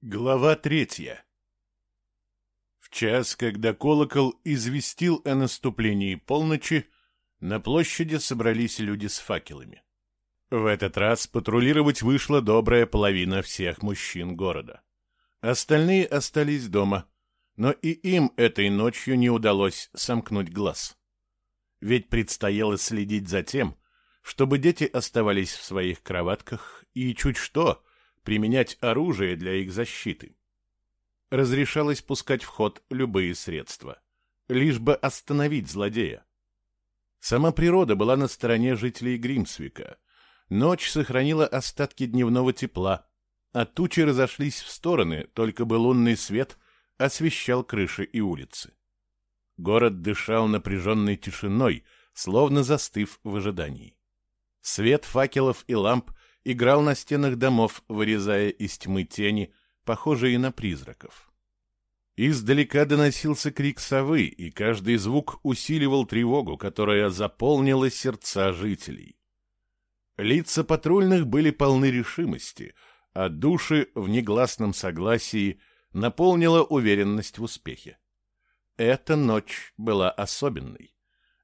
Глава третья. В час, когда колокол известил о наступлении полночи, на площади собрались люди с факелами. В этот раз патрулировать вышла добрая половина всех мужчин города. Остальные остались дома, но и им этой ночью не удалось сомкнуть глаз. Ведь предстояло следить за тем, чтобы дети оставались в своих кроватках и чуть что — применять оружие для их защиты. Разрешалось пускать в ход любые средства, лишь бы остановить злодея. Сама природа была на стороне жителей Гримсвика. Ночь сохранила остатки дневного тепла, а тучи разошлись в стороны, только бы лунный свет освещал крыши и улицы. Город дышал напряженной тишиной, словно застыв в ожидании. Свет факелов и ламп играл на стенах домов, вырезая из тьмы тени, похожие на призраков. Издалека доносился крик совы, и каждый звук усиливал тревогу, которая заполнила сердца жителей. Лица патрульных были полны решимости, а души в негласном согласии наполнила уверенность в успехе. Эта ночь была особенной.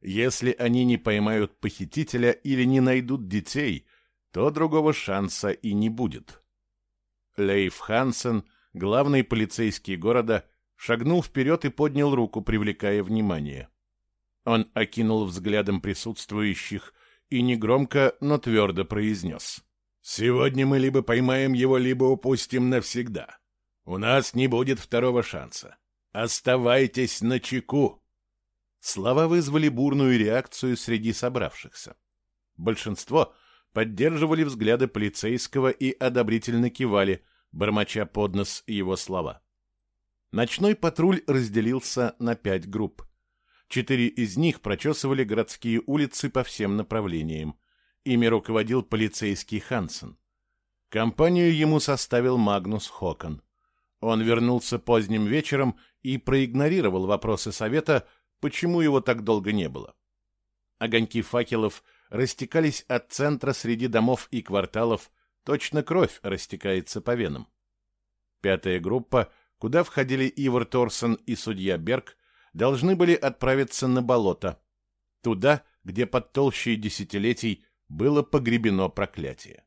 Если они не поймают похитителя или не найдут детей, то другого шанса и не будет. Лейф Хансен, главный полицейский города, шагнул вперед и поднял руку, привлекая внимание. Он окинул взглядом присутствующих и негромко, но твердо произнес. «Сегодня мы либо поймаем его, либо упустим навсегда. У нас не будет второго шанса. Оставайтесь на чеку!» Слова вызвали бурную реакцию среди собравшихся. Большинство — поддерживали взгляды полицейского и одобрительно кивали, бормоча под нос его слова. Ночной патруль разделился на пять групп. Четыре из них прочесывали городские улицы по всем направлениям. Ими руководил полицейский Хансен. Компанию ему составил Магнус Хокон. Он вернулся поздним вечером и проигнорировал вопросы совета, почему его так долго не было. Огоньки факелов растекались от центра среди домов и кварталов, точно кровь растекается по венам. Пятая группа, куда входили Ивар Торсон и судья Берг, должны были отправиться на болото, туда, где под толщей десятилетий было погребено проклятие.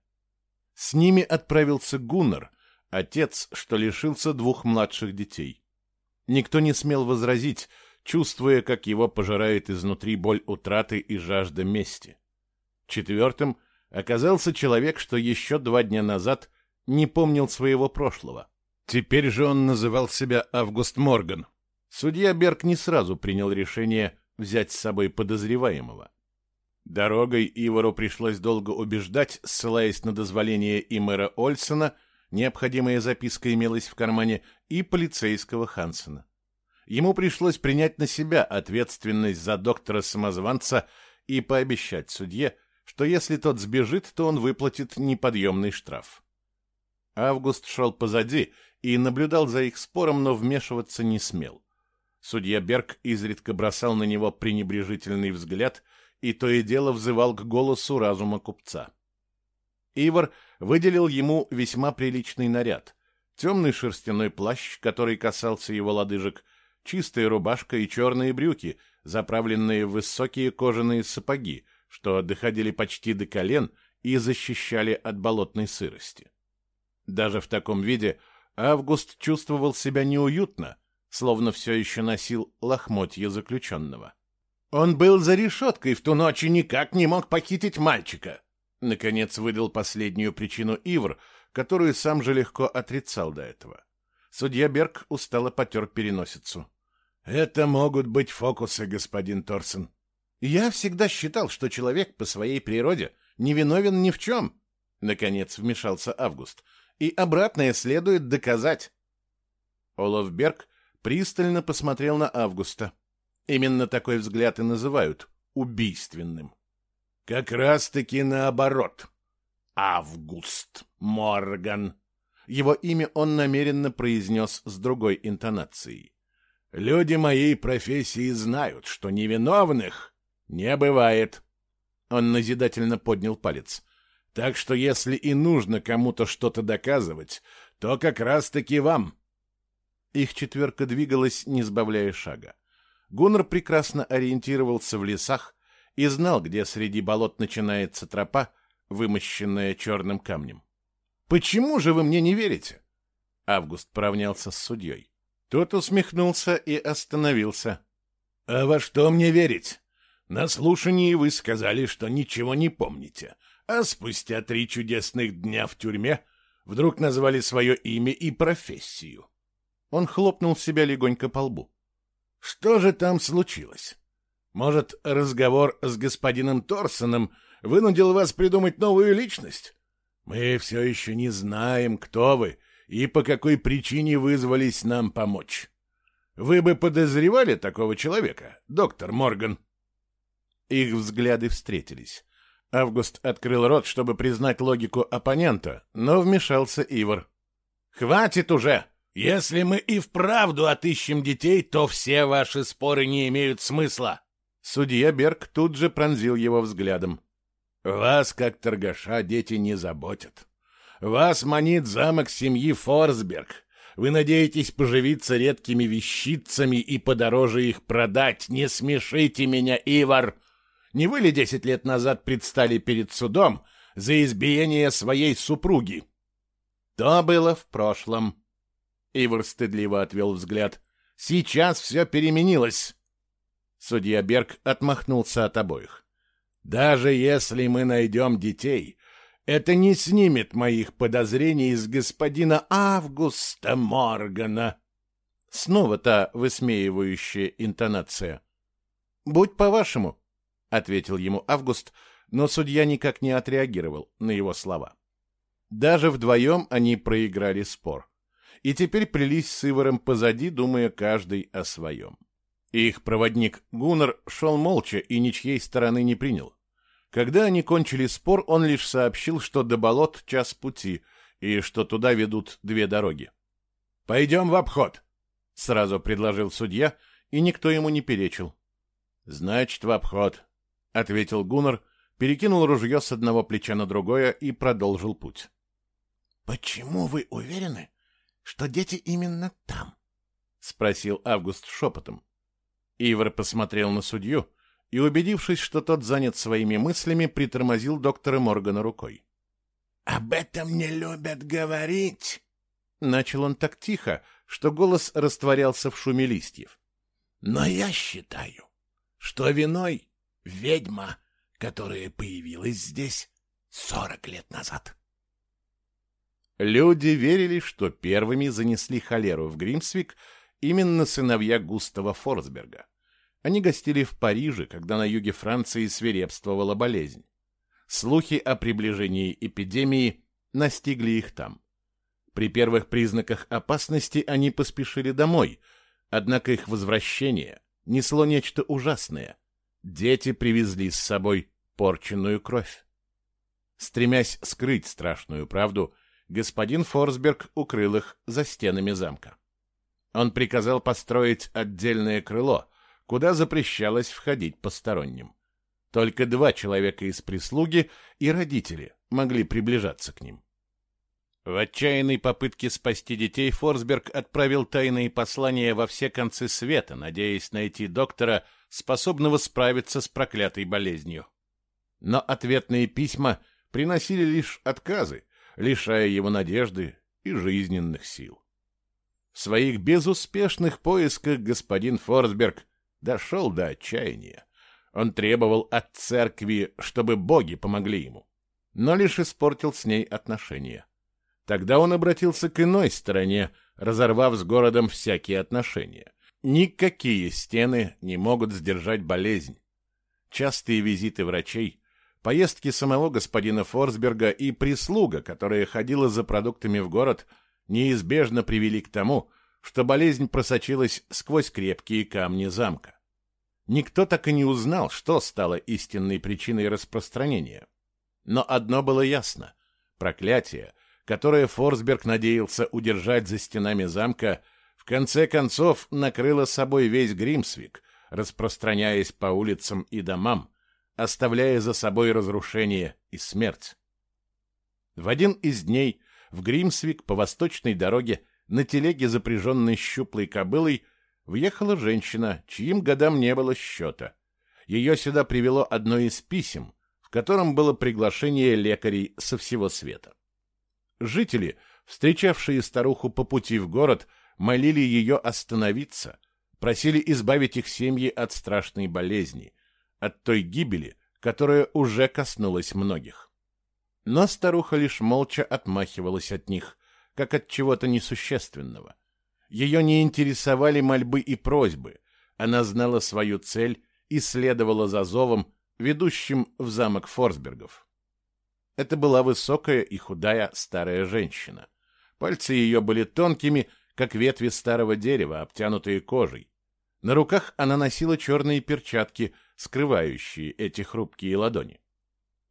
С ними отправился Гуннар, отец, что лишился двух младших детей. Никто не смел возразить, чувствуя, как его пожирает изнутри боль утраты и жажда мести. Четвертым оказался человек, что еще два дня назад не помнил своего прошлого. Теперь же он называл себя Август Морган. Судья Берг не сразу принял решение взять с собой подозреваемого. Дорогой Ивору пришлось долго убеждать, ссылаясь на дозволение и мэра Ольсона, необходимая записка имелась в кармане, и полицейского Хансена. Ему пришлось принять на себя ответственность за доктора-самозванца и пообещать судье, что если тот сбежит, то он выплатит неподъемный штраф. Август шел позади и наблюдал за их спором, но вмешиваться не смел. Судья Берг изредка бросал на него пренебрежительный взгляд и то и дело взывал к голосу разума купца. Ивар выделил ему весьма приличный наряд. Темный шерстяной плащ, который касался его лодыжек, чистая рубашка и черные брюки, заправленные в высокие кожаные сапоги, что доходили почти до колен и защищали от болотной сырости. Даже в таком виде Август чувствовал себя неуютно, словно все еще носил лохмотья заключенного. «Он был за решеткой в ту ночь и никак не мог похитить мальчика», наконец выдал последнюю причину Ивр, которую сам же легко отрицал до этого. Судья Берг устало потер переносицу. «Это могут быть фокусы, господин Торсон. Я всегда считал, что человек по своей природе не виновен ни в чем. Наконец вмешался Август. И обратное следует доказать. Олаф Берг пристально посмотрел на Августа. Именно такой взгляд и называют убийственным. Как раз-таки наоборот. Август Морган. Его имя он намеренно произнес с другой интонацией. Люди моей профессии знают, что невиновных «Не бывает». Он назидательно поднял палец. «Так что если и нужно кому-то что-то доказывать, то как раз-таки вам. Их четверка двигалась, не сбавляя шага. Гуннер прекрасно ориентировался в лесах и знал, где среди болот начинается тропа, вымощенная черным камнем. «Почему же вы мне не верите?» Август поравнялся с судьей. Тот усмехнулся и остановился. «А во что мне верить? На слушании вы сказали, что ничего не помните, а спустя три чудесных дня в тюрьме вдруг назвали свое имя и профессию». Он хлопнул себя легонько по лбу. «Что же там случилось? Может, разговор с господином Торсоном вынудил вас придумать новую личность? Мы все еще не знаем, кто вы и по какой причине вызвались нам помочь. Вы бы подозревали такого человека, доктор Морган?» Их взгляды встретились. Август открыл рот, чтобы признать логику оппонента, но вмешался Ивар. «Хватит уже! Если мы и вправду отыщем детей, то все ваши споры не имеют смысла!» Судья Берг тут же пронзил его взглядом. «Вас, как торгаша, дети не заботят. Вас манит замок семьи Форсберг, вы надеетесь поживиться редкими вещицами и подороже их продать. Не смешите меня, Ивар. Не вы ли десять лет назад предстали перед судом за избиение своей супруги? То было в прошлом. Ивар стыдливо отвел взгляд. Сейчас все переменилось. Судья Берг отмахнулся от обоих. Даже если мы найдем детей, это не снимет моих подозрений из господина Августа Моргана. Снова та высмеивающая интонация. «Будь по-вашему», — ответил ему Август, но судья никак не отреагировал на его слова. Даже вдвоем они проиграли спор. И теперь плелись с Иваром позади, думая каждый о своем. Их проводник Гуннер шел молча и ничьей стороны не принял. Когда они кончили спор, он лишь сообщил, что до болот час пути и что туда ведут две дороги. «Пойдем в обход», — сразу предложил судья, и никто ему не перечил. «Значит, в обход», — ответил Гуннер, перекинул ружье с одного плеча на другое и продолжил путь. «Почему вы уверены, что дети именно там?» — спросил Август шепотом. Ивар посмотрел на судью, и, убедившись, что тот занят своими мыслями, притормозил доктора Моргана рукой. «Об этом не любят говорить!» Начал он так тихо, что голос растворялся в шуме листьев. «Но я считаю, что виной ведьма, которая появилась здесь сорок лет назад». Люди верили, что первыми занесли холеру в Гримсвик именно сыновья Густава Форсберга. Они гостили в Париже, когда на юге Франции свирепствовала болезнь. Слухи о приближении эпидемии настигли их там. При первых признаках опасности они поспешили домой, однако их возвращение несло нечто ужасное. Дети привезли с собой порченную кровь. Стремясь скрыть страшную правду, господин Форсберг укрыл их за стенами замка. Он приказал построить отдельное крыло, куда запрещалось входить посторонним. Только два человека из прислуги и родители могли приближаться к ним. В отчаянной попытке спасти детей Форсберг отправил тайные послания во все концы света, надеясь найти доктора, способного справиться с проклятой болезнью. Но ответные письма приносили лишь отказы, лишая его надежды и жизненных сил. В своих безуспешных поисках господин Форсберг дошел до отчаяния. Он требовал от церкви, чтобы боги помогли ему, но лишь испортил с ней отношения. Тогда он обратился к иной стороне, разорвав с городом всякие отношения. Никакие стены не могут сдержать болезнь. Частые визиты врачей, поездки самого господина Форсберга и прислуга, которая ходила за продуктами в город, неизбежно привели к тому, что болезнь просочилась сквозь крепкие камни замка. Никто так и не узнал, что стало истинной причиной распространения. Но одно было ясно — проклятие, которое Форсберг надеялся удержать за стенами замка, конце концов накрыло собой весь Гримсвик, распространяясь по улицам и домам, оставляя за собой разрушение и смерть. В один из дней в Гримсвик по восточной дороге на телеге, запряженной щуплой кобылой, въехала женщина, чьим годам не было счета. Ее сюда привело одно из писем, в котором было приглашение лекарей со всего света. Жители, встречавшие старуху по пути в город, молили ее остановиться, просили избавить их семьи от страшной болезни, от той гибели, которая уже коснулась многих. Но старуха лишь молча отмахивалась от них, как от чего-то несущественного. Ее не интересовали мольбы и просьбы, она знала свою цель и следовала за зовом, ведущим в замок Форсбергов. Это была высокая и худая старая женщина. Пальцы ее были тонкими, как ветви старого дерева, обтянутые кожей. На руках она носила черные перчатки, скрывающие эти хрупкие ладони.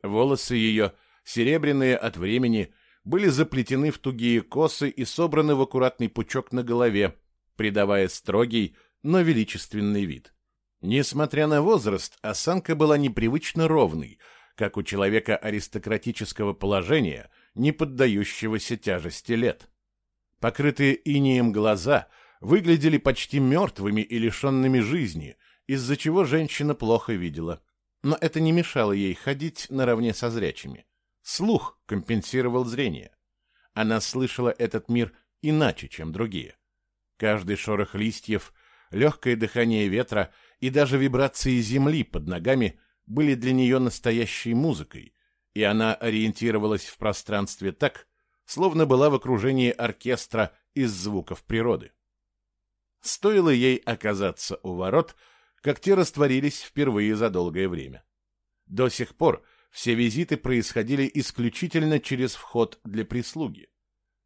Волосы ее, серебряные от времени, были заплетены в тугие косы и собраны в аккуратный пучок на голове, придавая строгий, но величественный вид. Несмотря на возраст, осанка была непривычно ровной, как у человека аристократического положения, не поддающегося тяжести лет. Покрытые инеем глаза выглядели почти мертвыми и лишенными жизни, из-за чего женщина плохо видела. Но это не мешало ей ходить наравне со зрячими. Слух компенсировал зрение. Она слышала этот мир иначе, чем другие. Каждый шорох листьев, легкое дыхание ветра и даже вибрации земли под ногами были для нее настоящей музыкой, и она ориентировалась в пространстве так, словно была в окружении оркестра из звуков природы. Стоило ей оказаться у ворот, как те растворились впервые за долгое время. До сих пор все визиты происходили исключительно через вход для прислуги.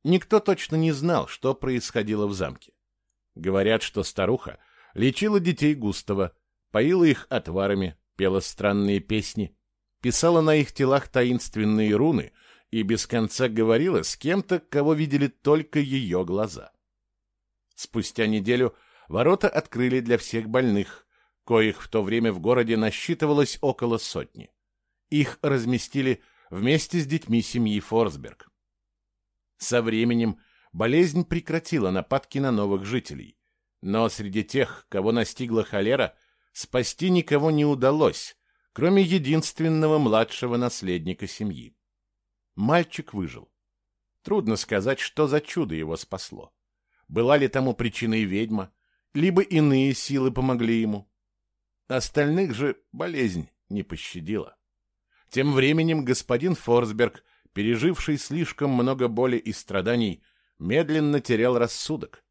Никто точно не знал, что происходило в замке. Говорят, что старуха лечила детей Густава, поила их отварами, пела странные песни, писала на их телах таинственные руны и без конца говорила с кем-то, кого видели только ее глаза. Спустя неделю ворота открыли для всех больных, коих в то время в городе насчитывалось около сотни. Их разместили вместе с детьми семьи Форсберг. Со временем болезнь прекратила нападки на новых жителей, но среди тех, кого настигла холера, спасти никого не удалось, кроме единственного младшего наследника семьи. Мальчик выжил. Трудно сказать, что за чудо его спасло. Была ли тому причиной ведьма, либо иные силы помогли ему. Остальных же болезнь не пощадила. Тем временем господин Форсберг, переживший слишком много боли и страданий, медленно терял рассудок.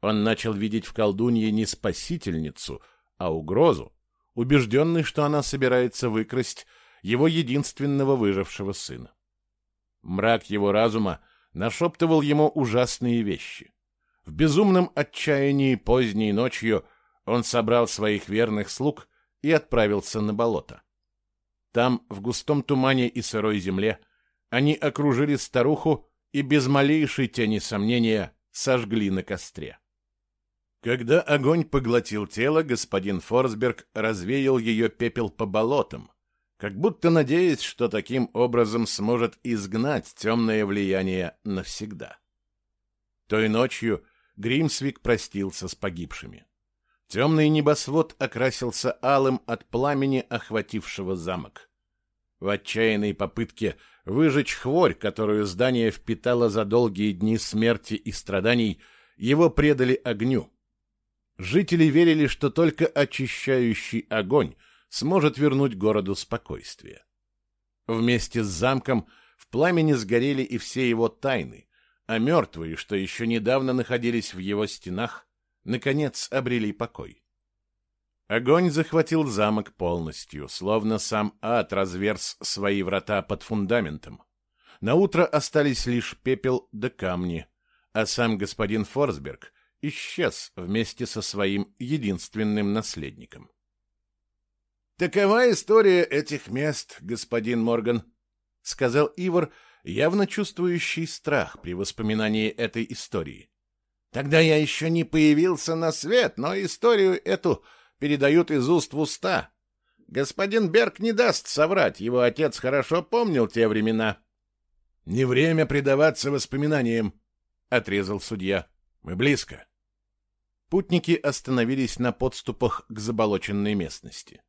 Он начал видеть в колдунье не спасительницу, а угрозу, убежденный, что она собирается выкрасть его единственного выжившего сына. Мрак его разума нашептывал ему ужасные вещи. В безумном отчаянии поздней ночью он собрал своих верных слуг и отправился на болото. Там, в густом тумане и сырой земле, они окружили старуху и без малейшей тени сомнения сожгли на костре. Когда огонь поглотил тело, господин Форсберг развеял ее пепел по болотам, как будто надеясь, что таким образом сможет изгнать темное влияние навсегда. Той ночью Гримсвик простился с погибшими. Темный небосвод окрасился алым от пламени, охватившего замок. В отчаянной попытке выжечь хворь, которую здание впитало за долгие дни смерти и страданий, его предали огню. Жители верили, что только очищающий огонь сможет вернуть городу спокойствие. Вместе с замком в пламени сгорели и все его тайны, а мертвые, что еще недавно находились в его стенах, наконец обрели покой. Огонь захватил замок полностью, словно сам ад разверз свои врата под фундаментом. На утро остались лишь пепел да камни, а сам господин Форсберг исчез вместе со своим единственным наследником. «Такова история этих мест, господин Морган», — сказал Ивар, явно чувствующий страх при воспоминании этой истории. Тогда я еще не появился на свет, но историю эту передают из уст в уста. Господин Берг не даст соврать, его отец хорошо помнил те времена. Не время предаваться воспоминаниям, — отрезал судья. Мы близко. Путники остановились на подступах к заболоченной местности.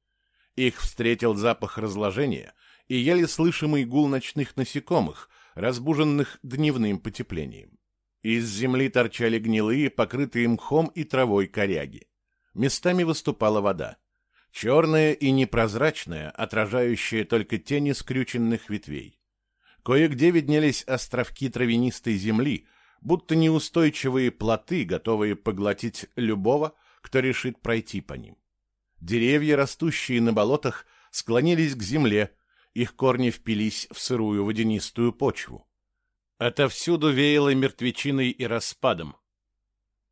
Их встретил запах разложения и еле слышимый гул ночных насекомых, разбуженных дневным потеплением. Из земли торчали гнилые, покрытые мхом и травой коряги. Местами выступала вода. Черная и непрозрачная, отражающая только тени скрюченных ветвей. Кое-где виднелись островки травянистой земли, будто неустойчивые плоты, готовые поглотить любого, кто решит пройти по ним. Деревья, растущие на болотах, склонились к земле, их корни впились в сырую водянистую почву. Отовсюду веяло мертвечиной и распадом.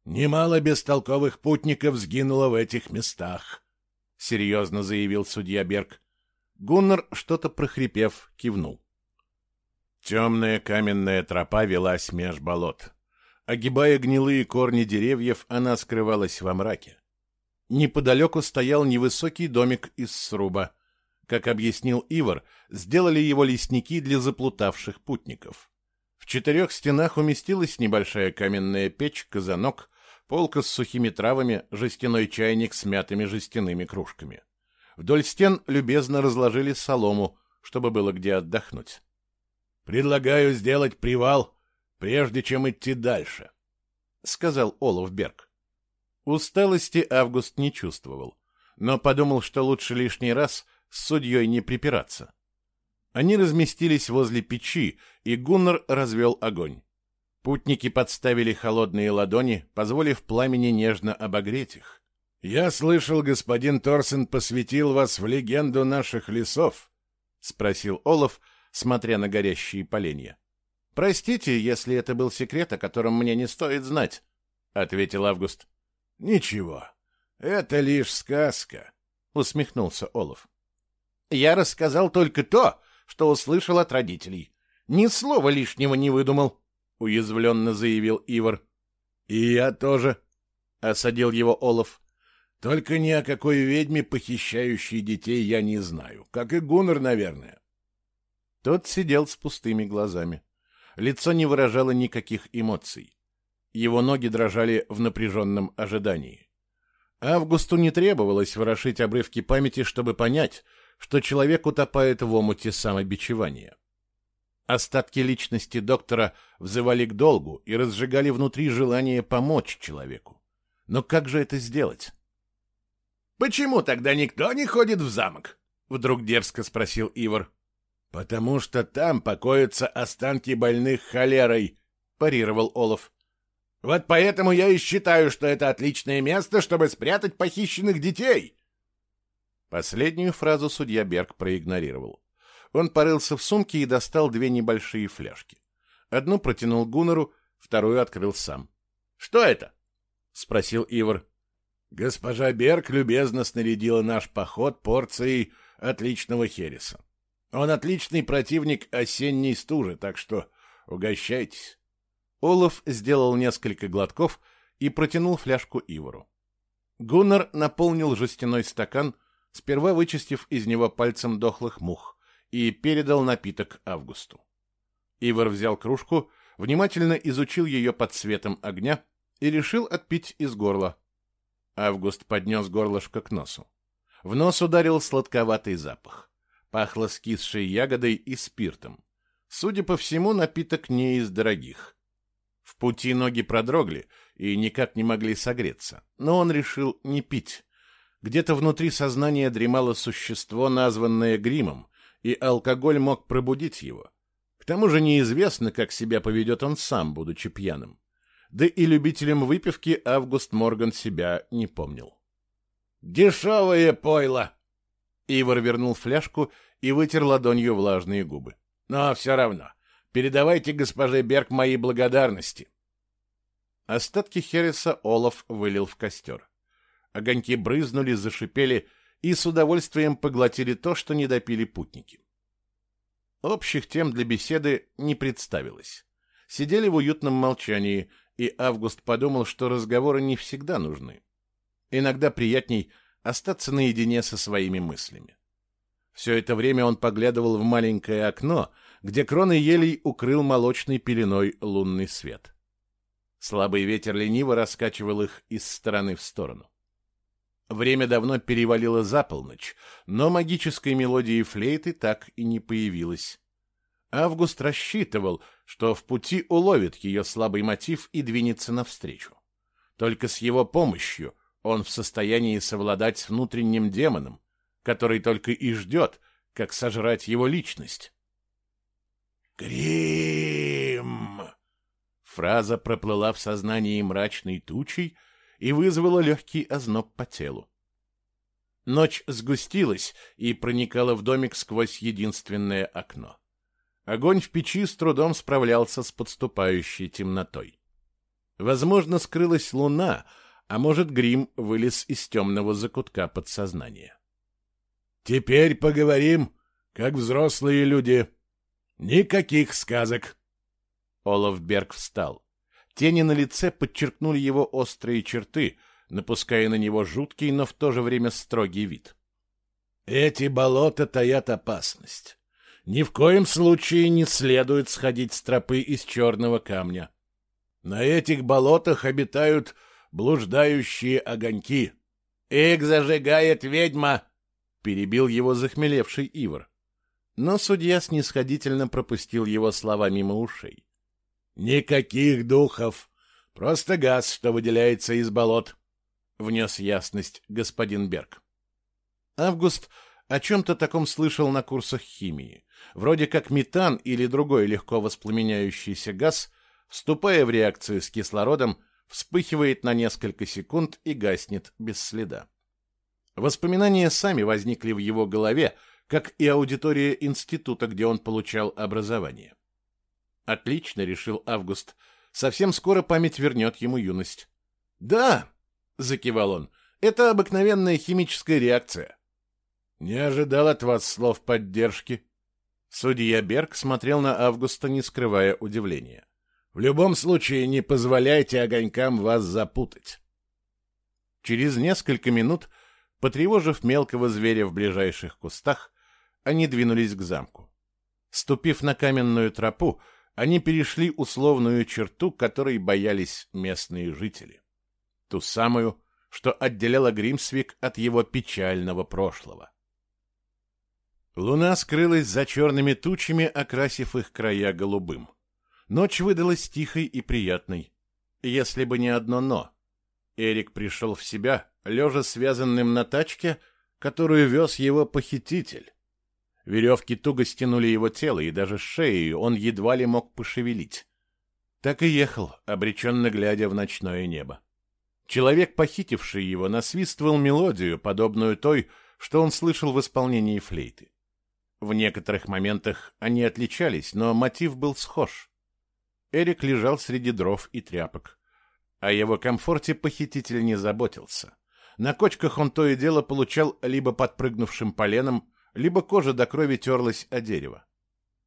«Немало бестолковых путников сгинуло в этих местах», — серьезно заявил судья Берг. Гуннар, что-то прохрипев, кивнул. Темная каменная тропа велась меж болот. Огибая гнилые корни деревьев, она скрывалась во мраке. Неподалеку стоял невысокий домик из сруба. Как объяснил Ивар, сделали его лесники для заплутавших путников. В четырех стенах уместилась небольшая каменная печь, казанок, полка с сухими травами, жестяной чайник с мятыми жестяными кружками. Вдоль стен любезно разложили солому, чтобы было где отдохнуть. Предлагаю сделать привал, прежде чем идти дальше, — сказал Олаф Берг. Усталости Август не чувствовал, но подумал, что лучше лишний раз с судьей не припираться. Они разместились возле печи, и Гуннар развел огонь. Путники подставили холодные ладони, позволив пламени нежно обогреть их. «Я слышал, господин Торсен посвятил вас в легенду наших лесов», — спросил Олаф, смотря на горящие поленья. «Простите, если это был секрет, о котором мне не стоит знать», — ответил Август. «Ничего, это лишь сказка», — усмехнулся Олаф. «Я рассказал только то, что услышал от родителей. Ни слова лишнего не выдумал», — уязвленно заявил Ивар. «И я тоже», — осадил его Олаф. «Только ни о какой ведьме, похищающей детей, я не знаю, как и Гуннер, наверное. Тот сидел с пустыми глазами. Лицо не выражало никаких эмоций. Его ноги дрожали в напряженном ожидании. Августу не требовалось ворошить обрывки памяти, чтобы понять, что человек утопает в омуте самобичевания. Остатки личности доктора взывали к долгу и разжигали внутри желание помочь человеку. Но как же это сделать? «Почему тогда никто не ходит в замок?» — вдруг дерзко спросил Ивар. «Потому что там покоятся останки больных холерой», — парировал Олаф. «Вот поэтому я и считаю, что это отличное место, чтобы спрятать похищенных детей». Последнюю фразу судья Берг проигнорировал. Он порылся в сумке и достал две небольшие фляжки. Одну протянул Гуннеру, вторую открыл сам. «Что это?» — спросил Ивар. «Госпожа Берг любезно снарядила наш поход порцией отличного хереса. Он отличный противник осенней стужи, так что угощайтесь. Олаф сделал несколько глотков и протянул фляжку Ивару. Гуннар наполнил жестяной стакан, сперва вычистив из него пальцем дохлых мух, и передал напиток Августу. Ивар взял кружку, внимательно изучил ее под светом огня и решил отпить из горла. Август поднес горлышко к носу. В нос ударил сладковатый запах. Пахло скисшей ягодой и спиртом. Судя по всему, напиток не из дорогих. В пути ноги продрогли и никак не могли согреться, но он решил не пить. Где-то внутри сознания дремало существо, названное гримом, и алкоголь мог пробудить его. К тому же неизвестно, как себя поведет он сам, будучи пьяным. Да и любителем выпивки Август Морган себя не помнил. «Дешевое пойло!» Ивар вернул фляжку и вытер ладонью влажные губы. «Но все равно, передавайте госпоже Берг мои благодарности». Остатки Хереса Олаф вылил в костер. Огоньки брызнули, зашипели и с удовольствием поглотили то, что не допили путники. Общих тем для беседы не представилось. Сидели в уютном молчании, и Август подумал, что разговоры не всегда нужны. Иногда приятней остаться наедине со своими мыслями. Все это время он поглядывал в маленькое окно, где кроны елей укрыл молочной пеленой лунный свет. Слабый ветер лениво раскачивал их из стороны в сторону. Время давно перевалило за полночь, но магической мелодии флейты так и не появилось. Август рассчитывал, что в пути уловит ее слабый мотив и двинется навстречу. Только с его помощью он в состоянии совладать с внутренним демоном, который только и ждет, как сожрать его личность. «Грим!» Фраза проплыла в сознании мрачной тучей и вызвала легкий озноб по телу. Ночь сгустилась и проникала в домик сквозь единственное окно. Огонь в печи с трудом справлялся с подступающей темнотой. Возможно, скрылась луна, а может, грим вылез из темного закутка подсознания. «Теперь поговорим, как взрослые люди. Никаких сказок!» Олаф Берг встал. Тени на лице подчеркнули его острые черты, напуская на него жуткий, но в то же время строгий вид. «Эти болота таят опасность. Ни в коем случае не следует сходить с тропы из черного камня. На этих болотах обитают блуждающие огоньки. «Их зажигает ведьма!» — перебил его захмелевший Ивар. Но судья снисходительно пропустил его слова мимо ушей. «Никаких духов! Просто газ, что выделяется из болот!» — внес ясность господин Берг. Август о чем-то таком слышал на курсах химии. Вроде как метан или другой легко воспламеняющийся газ, вступая в реакцию с кислородом, вспыхивает на несколько секунд и гаснет без следа. Воспоминания сами возникли в его голове, как и аудитория института, где он получал образование. Отлично, решил Август. Совсем скоро память вернет ему юность. Да, закивал он, это обыкновенная химическая реакция. Не ожидал от вас слов поддержки. Судья Берг смотрел на Августа, не скрывая удивления. В любом случае, не позволяйте огонькам вас запутать. Через несколько минут, потревожив мелкого зверя в ближайших кустах, они двинулись к замку. Ступив на каменную тропу, они перешли условную черту, которой боялись местные жители. Ту самую, что отделяла Гримсвик от его печального прошлого. Луна скрылась за черными тучами, окрасив их края голубым. Ночь выдалась тихой и приятной. Если бы не одно «но». Эрик пришел в себя, лежа связанным на тачке, которую вез его похититель. Веревки туго стянули его тело, и даже шею он едва ли мог пошевелить. Так и ехал, обреченно глядя в ночное небо. Человек, похитивший его, насвистывал мелодию, подобную той, что он слышал в исполнении флейты. В некоторых моментах они отличались, но мотив был схож. Эрик лежал среди дров и тряпок. О его комфорте похититель не заботился. На кочках он то и дело получал либо подпрыгнувшим поленом, либо кожа до крови терлась о дерево.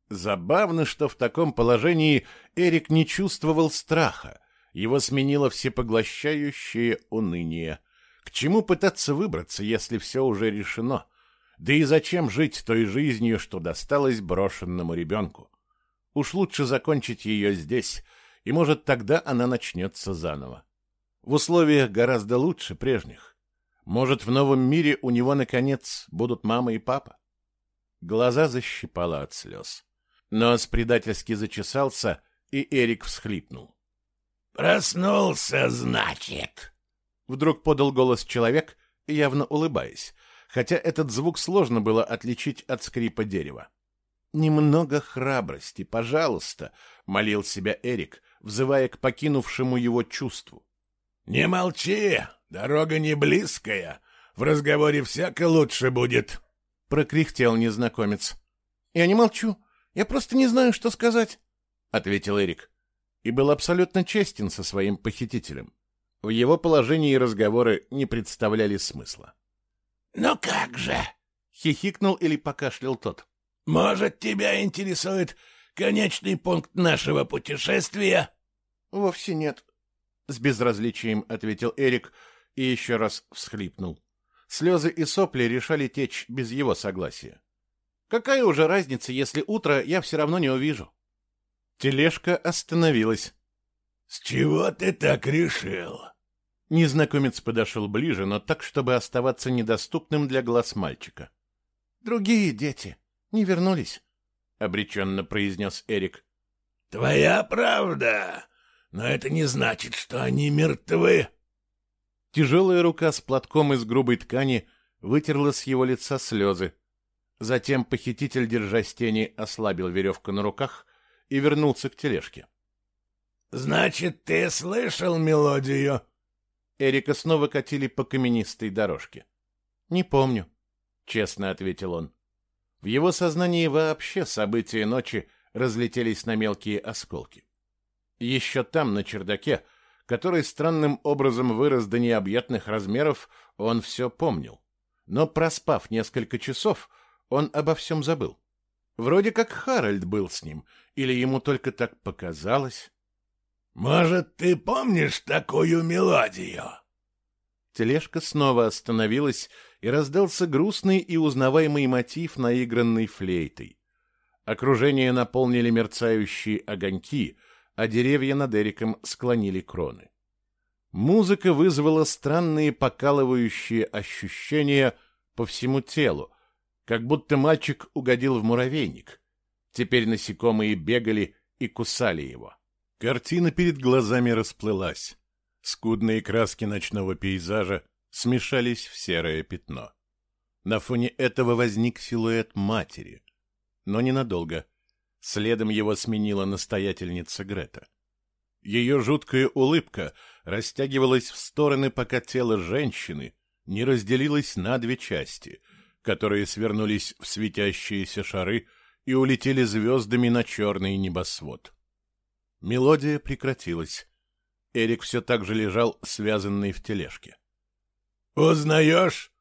Забавно, что в таком положении Эрик не чувствовал страха. Его сменило всепоглощающее уныние. К чему пытаться выбраться, если все уже решено? Да и зачем жить той жизнью, что досталось брошенному ребенку? Уж лучше закончить ее здесь, и, может, тогда она начнется заново. В условиях гораздо лучше прежних. Может, в новом мире у него, наконец, будут мама и папа? Глаза защипало от слез. Нос предательски зачесался, и Эрик всхлипнул. «Проснулся, значит!» Вдруг подал голос человек, явно улыбаясь, хотя этот звук сложно было отличить от скрипа дерева. «Немного храбрости, пожалуйста», — молил себя Эрик, взывая к покинувшему его чувству. «Не молчи, дорога не близкая, в разговоре всяко лучше будет», — прокряхтел незнакомец. «Я не молчу, я просто не знаю, что сказать», — ответил Эрик, и был абсолютно честен со своим похитителем. В его положении разговоры не представляли смысла. «Ну как же?» — хихикнул или покашлял тот. «Может, тебя интересует конечный пункт нашего путешествия?» «Вовсе нет», — с безразличием ответил Эрик и еще раз всхлипнул. Слезы и сопли решали течь без его согласия. Какая уже разница, если утро я все равно не увижу? Тележка остановилась. «С чего ты так решил?» Незнакомец подошел ближе, но так, чтобы оставаться недоступным для глаз мальчика. «Другие дети не вернулись», — обреченно произнес Эрик. «Твоя правда, но это не значит, что они мертвы». Тяжелая рука с платком из грубой ткани вытерла с его лица слезы. Затем похититель, держась тени, ослабил веревку на руках и вернулся к тележке. «Значит, ты слышал мелодию?» Эрика снова катили по каменистой дорожке. «Не помню», — честно ответил он. В его сознании вообще события ночи разлетелись на мелкие осколки. Еще там, на чердаке, который странным образом вырос до необъятных размеров, он все помнил. Но проспав несколько часов, он обо всем забыл. Вроде как Харальд был с ним, или ему только так показалось. «Может, ты помнишь такую мелодию?» Тележка снова остановилась, и раздался грустный и узнаваемый мотив, наигранный флейтой. Окружение наполнили мерцающие огоньки, а деревья над Эриком склонили кроны. Музыка вызвала странные покалывающие ощущения по всему телу, как будто мальчик угодил в муравейник. Теперь насекомые бегали и кусали его. Картина перед глазами расплылась. Скудные краски ночного пейзажа смешались в серое пятно. На фоне этого возник силуэт матери. Но ненадолго. Следом его сменила настоятельница Грета. Ее жуткая улыбка растягивалась в стороны, пока тело женщины не разделилось на две части, которые свернулись в светящиеся шары и улетели звездами на черный небосвод. Мелодия прекратилась. Эрик все так же лежал, связанный в тележке. «Узнаешь?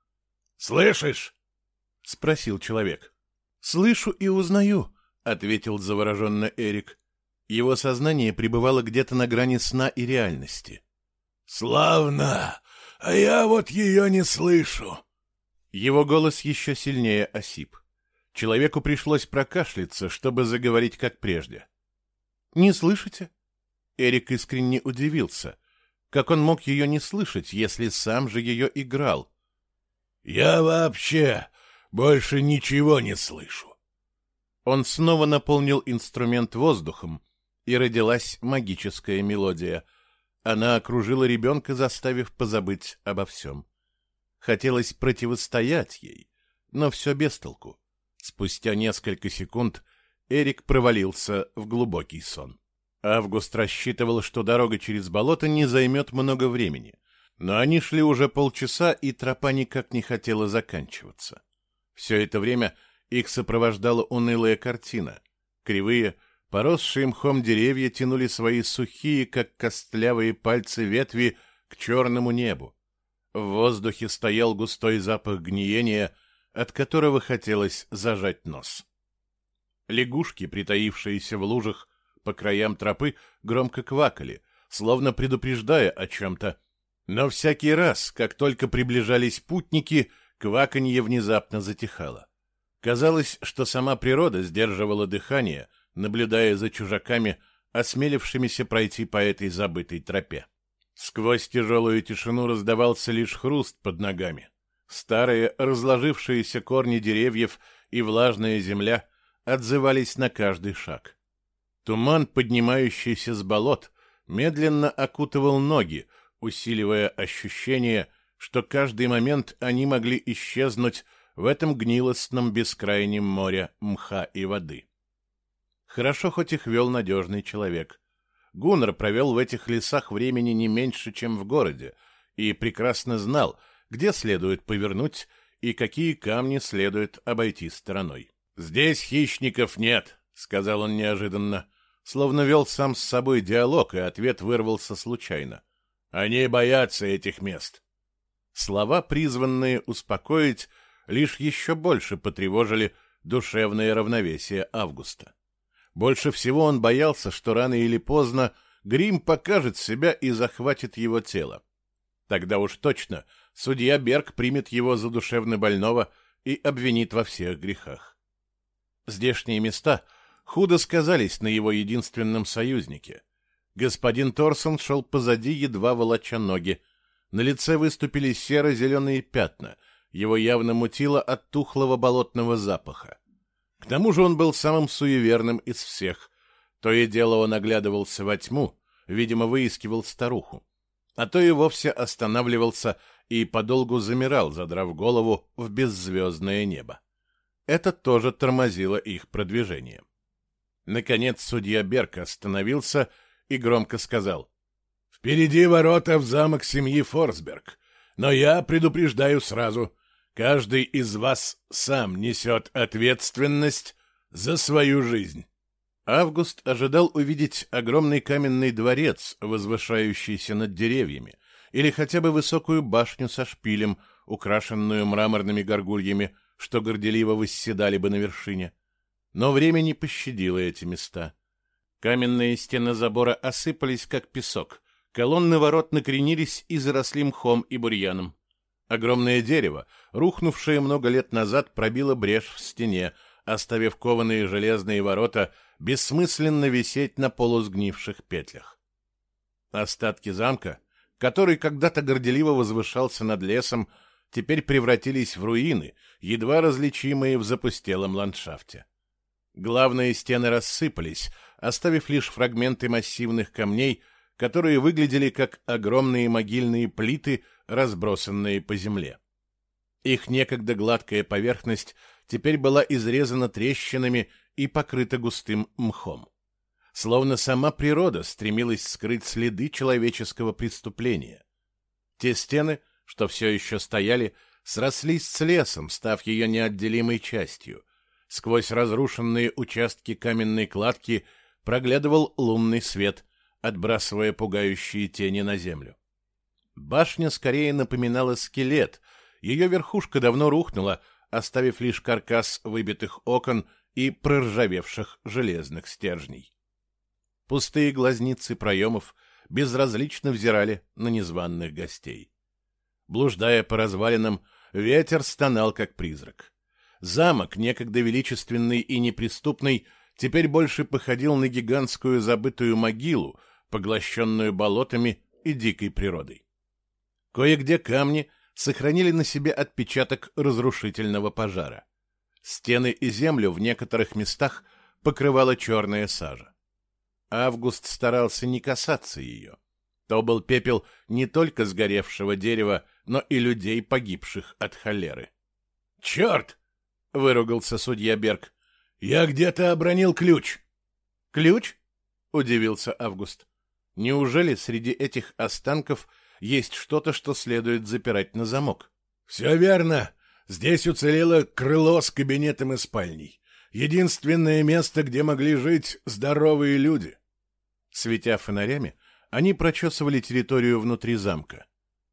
Слышишь?» — спросил человек. «Слышу и узнаю», — ответил завороженно Эрик. Его сознание пребывало где-то на грани сна и реальности. «Славно! А я вот ее не слышу!» Его голос еще сильнее осип. Человеку пришлось прокашляться, чтобы заговорить как прежде. «Не слышите?» Эрик искренне удивился. Как он мог ее не слышать, если сам же ее играл? «Я вообще больше ничего не слышу». Он снова наполнил инструмент воздухом, и родилась магическая мелодия. Она окружила ребенка, заставив позабыть обо всем. Хотелось противостоять ей, но все без толку. Спустя несколько секунд Эрик провалился в глубокий сон. Август рассчитывал, что дорога через болото не займет много времени, но они шли уже полчаса, и тропа никак не хотела заканчиваться. Все это время их сопровождала унылая картина. Кривые, поросшие мхом деревья тянули свои сухие, как костлявые пальцы ветви, к черному небу. В воздухе стоял густой запах гниения, от которого хотелось зажать нос. Лягушки, притаившиеся в лужах, по краям тропы громко квакали, словно предупреждая о чем-то. Но всякий раз, как только приближались путники, кваканье внезапно затихало. Казалось, что сама природа сдерживала дыхание, наблюдая за чужаками, осмелившимися пройти по этой забытой тропе. Сквозь тяжелую тишину раздавался лишь хруст под ногами. Старые, разложившиеся корни деревьев и влажная земля отзывались на каждый шаг. Туман, поднимающийся с болот, медленно окутывал ноги, усиливая ощущение, что каждый момент они могли исчезнуть в этом гнилостном бескрайнем море мха и воды. Хорошо хоть их вел надежный человек. Гуннер провел в этих лесах времени не меньше, чем в городе, и прекрасно знал, где следует повернуть и какие камни следует обойти стороной. «Здесь хищников нет», — сказал он неожиданно словно вел сам с собой диалог, и ответ вырвался случайно. «Они боятся этих мест». Слова, призванные успокоить, лишь еще больше потревожили душевное равновесие Августа. Больше всего он боялся, что рано или поздно грим покажет себя и захватит его тело. Тогда уж точно судья Берг примет его за душевно больного и обвинит во всех грехах. Здешние места худо сказались на его единственном союзнике. Господин Торсон шел позади, едва волоча ноги. На лице выступили серо-зеленые пятна, его явно мутило от тухлого болотного запаха. К тому же он был самым суеверным из всех. То и дело он оглядывался во тьму, видимо, выискивал старуху. А то и вовсе останавливался и подолгу замирал, задрав голову в беззвездное небо. Это тоже тормозило их продвижение. Наконец судья Берг остановился и громко сказал. «Впереди ворота в замок семьи Форсберг, но я предупреждаю сразу, каждый из вас сам несет ответственность за свою жизнь». Август ожидал увидеть огромный каменный дворец, возвышающийся над деревьями, или хотя бы высокую башню со шпилем, украшенную мраморными горгульями, что горделиво восседали бы на вершине. Но время не пощадило эти места. Каменные стены забора осыпались, как песок. Колонны ворот накренились и заросли мхом и бурьяном. Огромное дерево, рухнувшее много лет назад, пробило брешь в стене, оставив кованые железные ворота бессмысленно висеть на полусгнивших петлях. Остатки замка, который когда-то горделиво возвышался над лесом, теперь превратились в руины, едва различимые в запустелом ландшафте. Главные стены рассыпались, оставив лишь фрагменты массивных камней, которые выглядели как огромные могильные плиты, разбросанные по земле. Их некогда гладкая поверхность теперь была изрезана трещинами и покрыта густым мхом. Словно сама природа стремилась скрыть следы человеческого преступления. Те стены, что все еще стояли, срослись с лесом, став ее неотделимой частью. Сквозь разрушенные участки каменной кладки проглядывал лунный свет, отбрасывая пугающие тени на землю. Башня скорее напоминала скелет, ее верхушка давно рухнула, оставив лишь каркас выбитых окон и проржавевших железных стержней. Пустые глазницы проемов безразлично взирали на незваных гостей. Блуждая по развалинам, ветер стонал, как призрак. Замок, некогда величественный и неприступный, теперь больше походил на гигантскую забытую могилу, поглощенную болотами и дикой природой. Кое-где камни сохранили на себе отпечаток разрушительного пожара. Стены и землю в некоторых местах покрывала черная сажа. Август старался не касаться ее. То был пепел не только сгоревшего дерева, но и людей, погибших от холеры. «Черт!» — выругался судья Берг. «Я где-то обронил ключ». «Ключ?» — удивился Август. «Неужели среди этих останков есть что-то, что следует запирать на замок?» «Все верно. Здесь уцелело крыло с кабинетом и спальней. Единственное место, где могли жить здоровые люди». Светя фонарями, они прочесывали территорию внутри замка.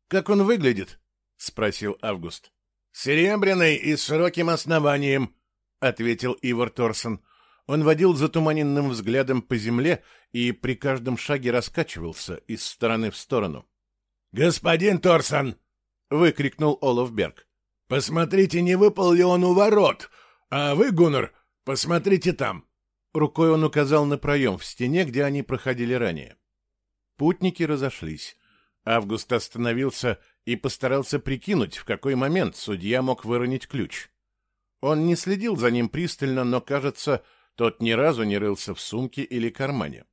«Как он выглядит?» — спросил Август. «Серебряный и с широким основанием», — ответил Ивар Торсон. Он водил затуманенным взглядом по земле и при каждом шаге раскачивался из стороны в сторону. «Господин Торсон!» — выкрикнул Олаф. «Посмотрите, не выпал ли он у ворот! А вы, Гуннер, посмотрите там!» Рукой он указал на проем в стене, где они проходили ранее. Путники разошлись. Август остановился и постарался прикинуть, в какой момент судья мог выронить ключ. Он не следил за ним пристально, но, кажется, тот ни разу не рылся в сумке или кармане.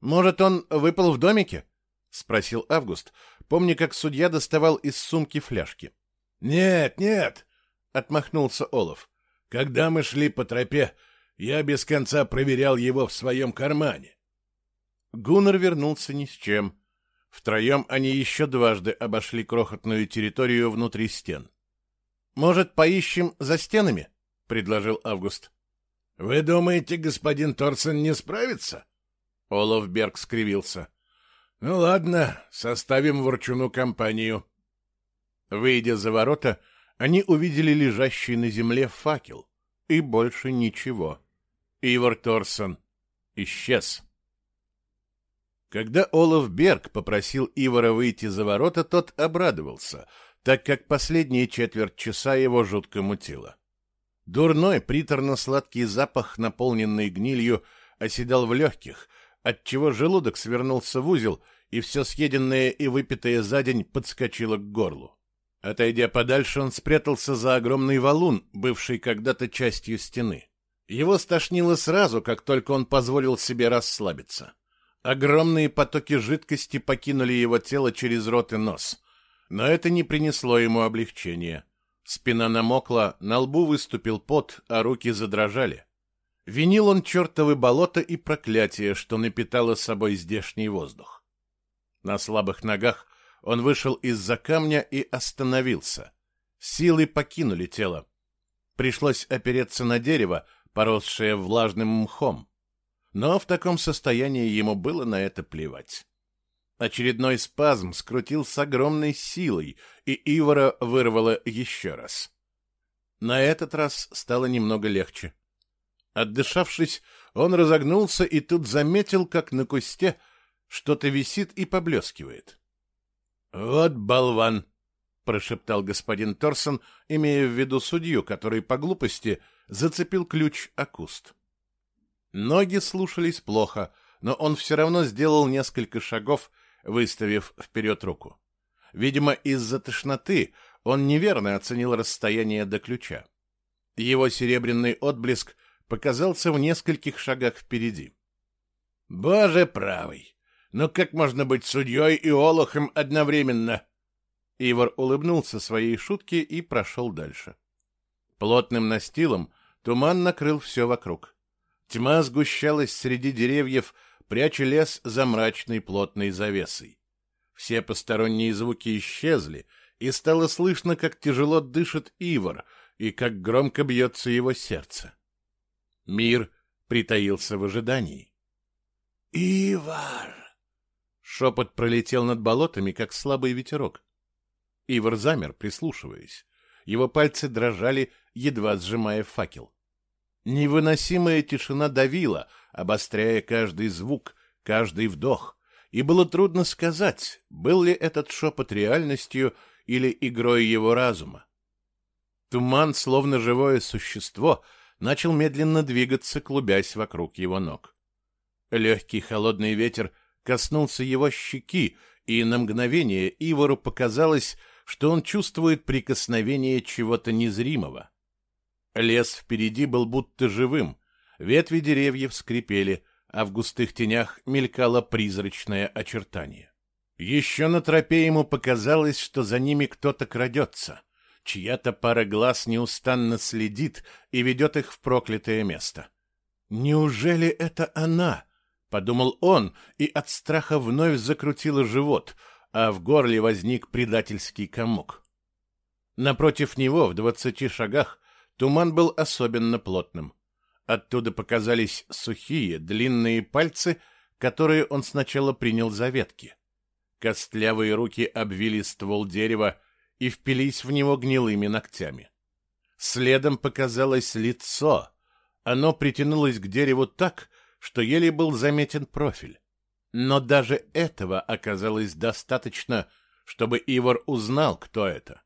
«Может, он выпал в домике?» — спросил Август, помня, как судья доставал из сумки фляжки. «Нет, нет!» — отмахнулся Олаф. «Когда мы шли по тропе, я без конца проверял его в своем кармане». Гуннер вернулся ни с чем — Втроем они еще дважды обошли крохотную территорию внутри стен. «Может, поищем за стенами?» — предложил Август. «Вы думаете, господин Торсон не справится?» Олаф Берг скривился. «Ну ладно, составим ворчуну компанию». Выйдя за ворота, они увидели лежащий на земле факел. И больше ничего. Ивар Торсон исчез. Когда Олаф Берг попросил Ивара выйти за ворота, тот обрадовался, так как последние четверть часа его жутко мутило. Дурной, приторно-сладкий запах, наполненный гнилью, оседал в легких, отчего желудок свернулся в узел, и все съеденное и выпитое за день подскочило к горлу. Отойдя подальше, он спрятался за огромный валун, бывший когда-то частью стены. Его стошнило сразу, как только он позволил себе расслабиться. Огромные потоки жидкости покинули его тело через рот и нос. Но это не принесло ему облегчения. Спина намокла, на лбу выступил пот, а руки задрожали. Винил он чертовы болото и проклятие, что напитало собой здешний воздух. На слабых ногах он вышел из-за камня и остановился. Силы покинули тело. Пришлось опереться на дерево, поросшее влажным мхом. Но в таком состоянии ему было на это плевать. Очередной спазм скрутил с огромной силой, и Ивара вырвало еще раз. На этот раз стало немного легче. Отдышавшись, он разогнулся и тут заметил, как на кусте что-то висит и поблескивает. «Вот болван!» — прошептал господин Торсон, имея в виду судью, который по глупости зацепил ключ о куст. Ноги слушались плохо, но он все равно сделал несколько шагов, выставив вперед руку. Видимо, из-за тошноты он неверно оценил расстояние до ключа. Его серебряный отблеск показался в нескольких шагах впереди. «Боже правый! Но как можно быть судьей и олухом одновременно?» Ивар улыбнулся своей шутке и прошел дальше. Плотным настилом туман накрыл все вокруг. Тьма сгущалась среди деревьев, пряча лес за мрачной плотной завесой. Все посторонние звуки исчезли, и стало слышно, как тяжело дышит Ивар и как громко бьется его сердце. Мир притаился в ожидании. «Ивар!» Шепот пролетел над болотами, как слабый ветерок. Ивар замер, прислушиваясь. Его пальцы дрожали, едва сжимая факел. Невыносимая тишина давила, обостряя каждый звук, каждый вдох, и было трудно сказать, был ли этот шепот реальностью или игрой его разума. Туман, словно живое существо, начал медленно двигаться, клубясь вокруг его ног. Легкий холодный ветер коснулся его щеки, и на мгновение Ивору показалось, что он чувствует прикосновение чего-то незримого. Лес впереди был будто живым, ветви деревьев скрипели, а в густых тенях мелькало призрачное очертание. Еще на тропе ему показалось, что за ними кто-то крадется. Чья-то пара глаз неустанно следит и ведет их в проклятое место. «Неужели это она?» — подумал он, и от страха вновь закрутило живот, а в горле возник предательский комок. Напротив него, в двадцати шагах, Туман был особенно плотным. Оттуда показались сухие, длинные пальцы, которые он сначала принял за ветки. Костлявые руки обвили ствол дерева и впились в него гнилыми ногтями. Следом показалось лицо. Оно притянулось к дереву так, что еле был заметен профиль. Но даже этого оказалось достаточно, чтобы Ивар узнал, кто это.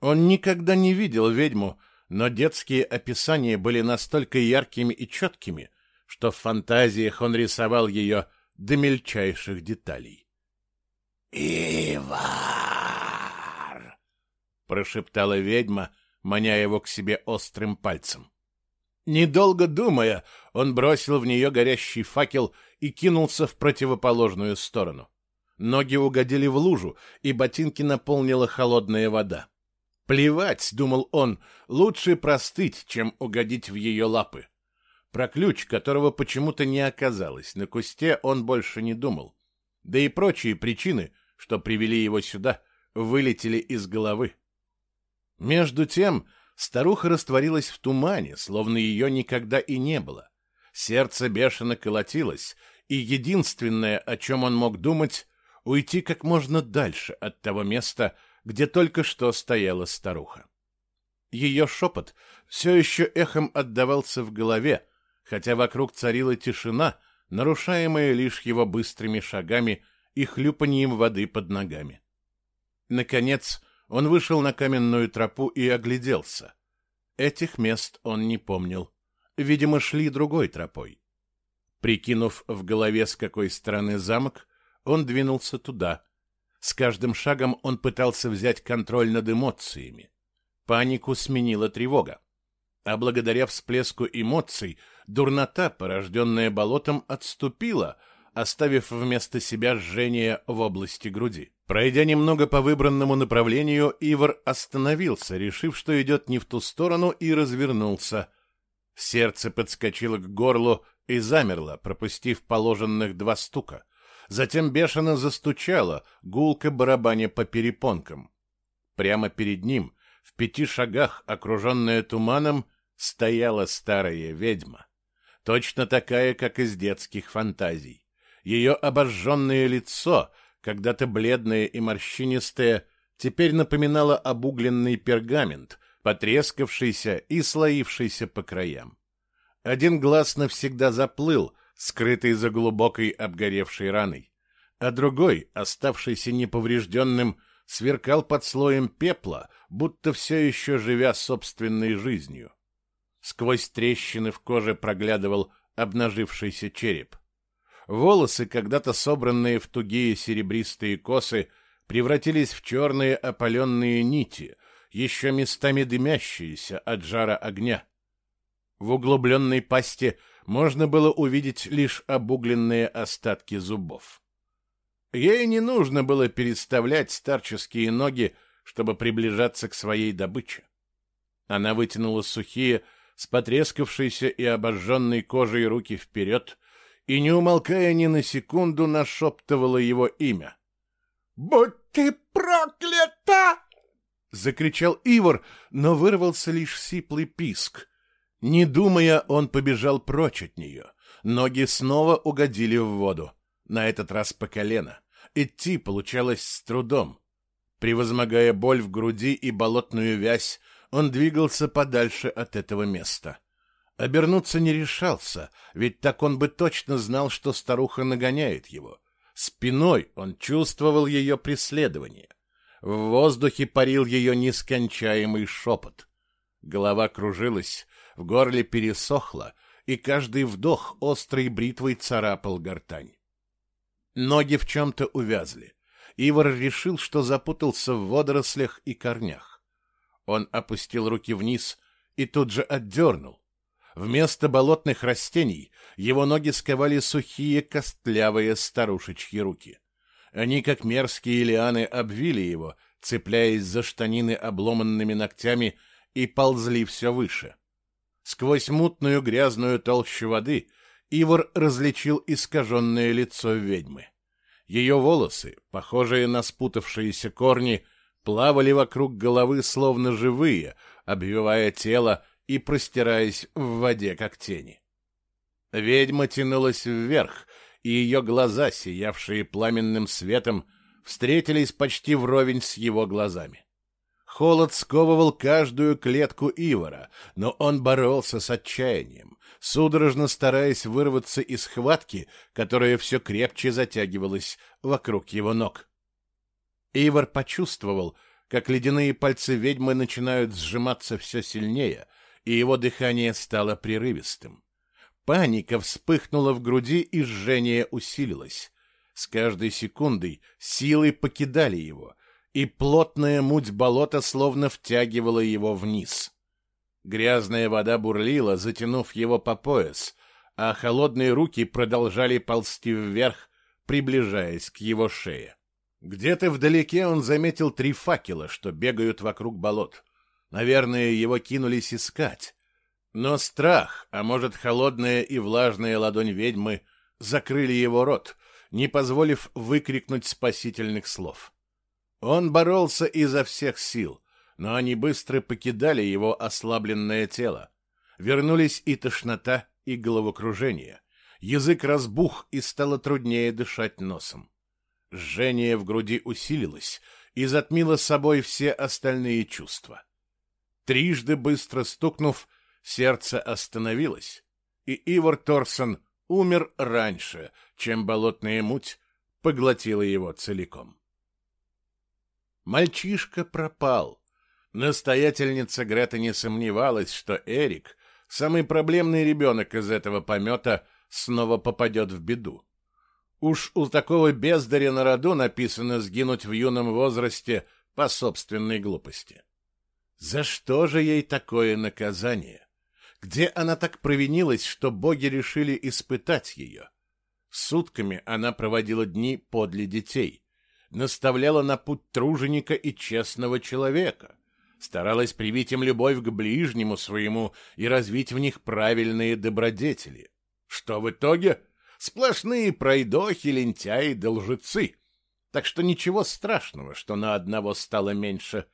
Он никогда не видел ведьму, но детские описания были настолько яркими и четкими, что в фантазиях он рисовал ее до мельчайших деталей. «Ивар!» — прошептала ведьма, маня его к себе острым пальцем. Недолго думая, он бросил в нее горящий факел и кинулся в противоположную сторону. Ноги угодили в лужу, и ботинки наполнила холодная вода. Плевать, думал он, лучше простыть, чем угодить в ее лапы. Про ключ, которого почему-то не оказалось, на кусте он больше не думал. Да и прочие причины, что привели его сюда, вылетели из головы. Между тем старуха растворилась в тумане, словно ее никогда и не было. Сердце бешено колотилось, и единственное, о чем он мог думать, уйти как можно дальше от того места, где только что стояла старуха. Ее шепот все еще эхом отдавался в голове, хотя вокруг царила тишина, нарушаемая лишь его быстрыми шагами и хлюпаньем воды под ногами. Наконец он вышел на каменную тропу и огляделся. Этих мест он не помнил. Видимо, шли другой тропой. Прикинув в голове, с какой стороны замок, он двинулся туда. С каждым шагом он пытался взять контроль над эмоциями. Панику сменила тревога. А благодаря всплеску эмоций дурнота, порожденная болотом, отступила, оставив вместо себя жжение в области груди. Пройдя немного по выбранному направлению, Ивар остановился, решив, что идет не в ту сторону, и развернулся. Сердце подскочило к горлу и замерло, пропустив положенных два стука. Затем бешено застучало, гулко барабаня по перепонкам. Прямо перед ним, в пяти шагах, окруженная туманом, стояла старая ведьма. Точно такая, как из детских фантазий. Ее обожженное лицо — когда-то бледная и морщинистая, теперь напоминала обугленный пергамент, потрескавшийся и слоившийся по краям. Один глаз навсегда заплыл, скрытый за глубокой обгоревшей раной, а другой, оставшийся неповрежденным, сверкал под слоем пепла, будто все еще живя собственной жизнью. Сквозь трещины в коже проглядывал обнажившийся череп. Волосы, когда-то собранные в тугие серебристые косы, превратились в черные опаленные нити, еще местами дымящиеся от жара огня. В углубленной пасти можно было увидеть лишь обугленные остатки зубов. Ей не нужно было переставлять старческие ноги, чтобы приближаться к своей добыче. Она вытянула сухие, с потрескавшейся и обожженной кожей руки вперед, и, не умолкая ни на секунду, нашептывала его имя. «Будь ты проклята!» — закричал Ивар, но вырвался лишь сиплый писк. Не думая, он побежал прочь от нее. Ноги снова угодили в воду, на этот раз по колено. Идти получалось с трудом. Превозмогая боль в груди и болотную вязь, он двигался подальше от этого места. Обернуться не решался, ведь так он бы точно знал, что старуха нагоняет его. Спиной он чувствовал ее преследование. В воздухе парил ее нескончаемый шепот. Голова кружилась, в горле пересохло, и каждый вдох острой бритвой царапал гортань. Ноги в чем-то увязли. Ивар решил, что запутался в водорослях и корнях. Он опустил руки вниз и тут же отдернул. Вместо болотных растений его ноги сковали сухие костлявые старушечьи руки. Они, как мерзкие лианы, обвили его, цепляясь за штанины обломанными ногтями, и ползли все выше. Сквозь мутную грязную толщу воды Ивар различил искаженное лицо ведьмы. Ее волосы, похожие на спутавшиеся корни, плавали вокруг головы словно живые, обвивая тело и простираясь в воде, как тени. Ведьма тянулась вверх, и ее глаза, сиявшие пламенным светом, встретились почти вровень с его глазами. Холод сковывал каждую клетку Ивара, но он боролся с отчаянием, судорожно стараясь вырваться из схватки, которая все крепче затягивалась вокруг его ног. Ивар почувствовал, как ледяные пальцы ведьмы начинают сжиматься все сильнее, и его дыхание стало прерывистым. Паника вспыхнула в груди, и жжение усилилось. С каждой секундой силы покидали его, и плотная муть болота словно втягивала его вниз. Грязная вода бурлила, затянув его по пояс, а холодные руки продолжали ползти вверх, приближаясь к его шее. Где-то вдалеке он заметил три факела, что бегают вокруг болот. Наверное, его кинулись искать. Но страх, а может, холодная и влажная ладонь ведьмы, закрыли его рот, не позволив выкрикнуть спасительных слов. Он боролся изо всех сил, но они быстро покидали его ослабленное тело. Вернулись и тошнота, и головокружение. Язык разбух, и стало труднее дышать носом. Жжение в груди усилилось и затмило собой все остальные чувства. Трижды быстро стукнув, сердце остановилось, и Ивар Торсон умер раньше, чем болотная муть поглотила его целиком. Мальчишка пропал, Настоятельница Грета не сомневалась, что Эрик, самый проблемный ребенок из этого помета, снова попадет в беду. Уж у такого бездаря на роду написано сгинуть в юном возрасте по собственной глупости. За что же ей такое наказание? Где она так провинилась, что боги решили испытать ее? Сутками она проводила дни подле детей, наставляла на путь труженика и честного человека — старалась привить им любовь к ближнему своему и развить в них правильные добродетели. Что в итоге? Сплошные пройдохи, лентяи да лжецы. Так что ничего страшного, что на одного стало меньше.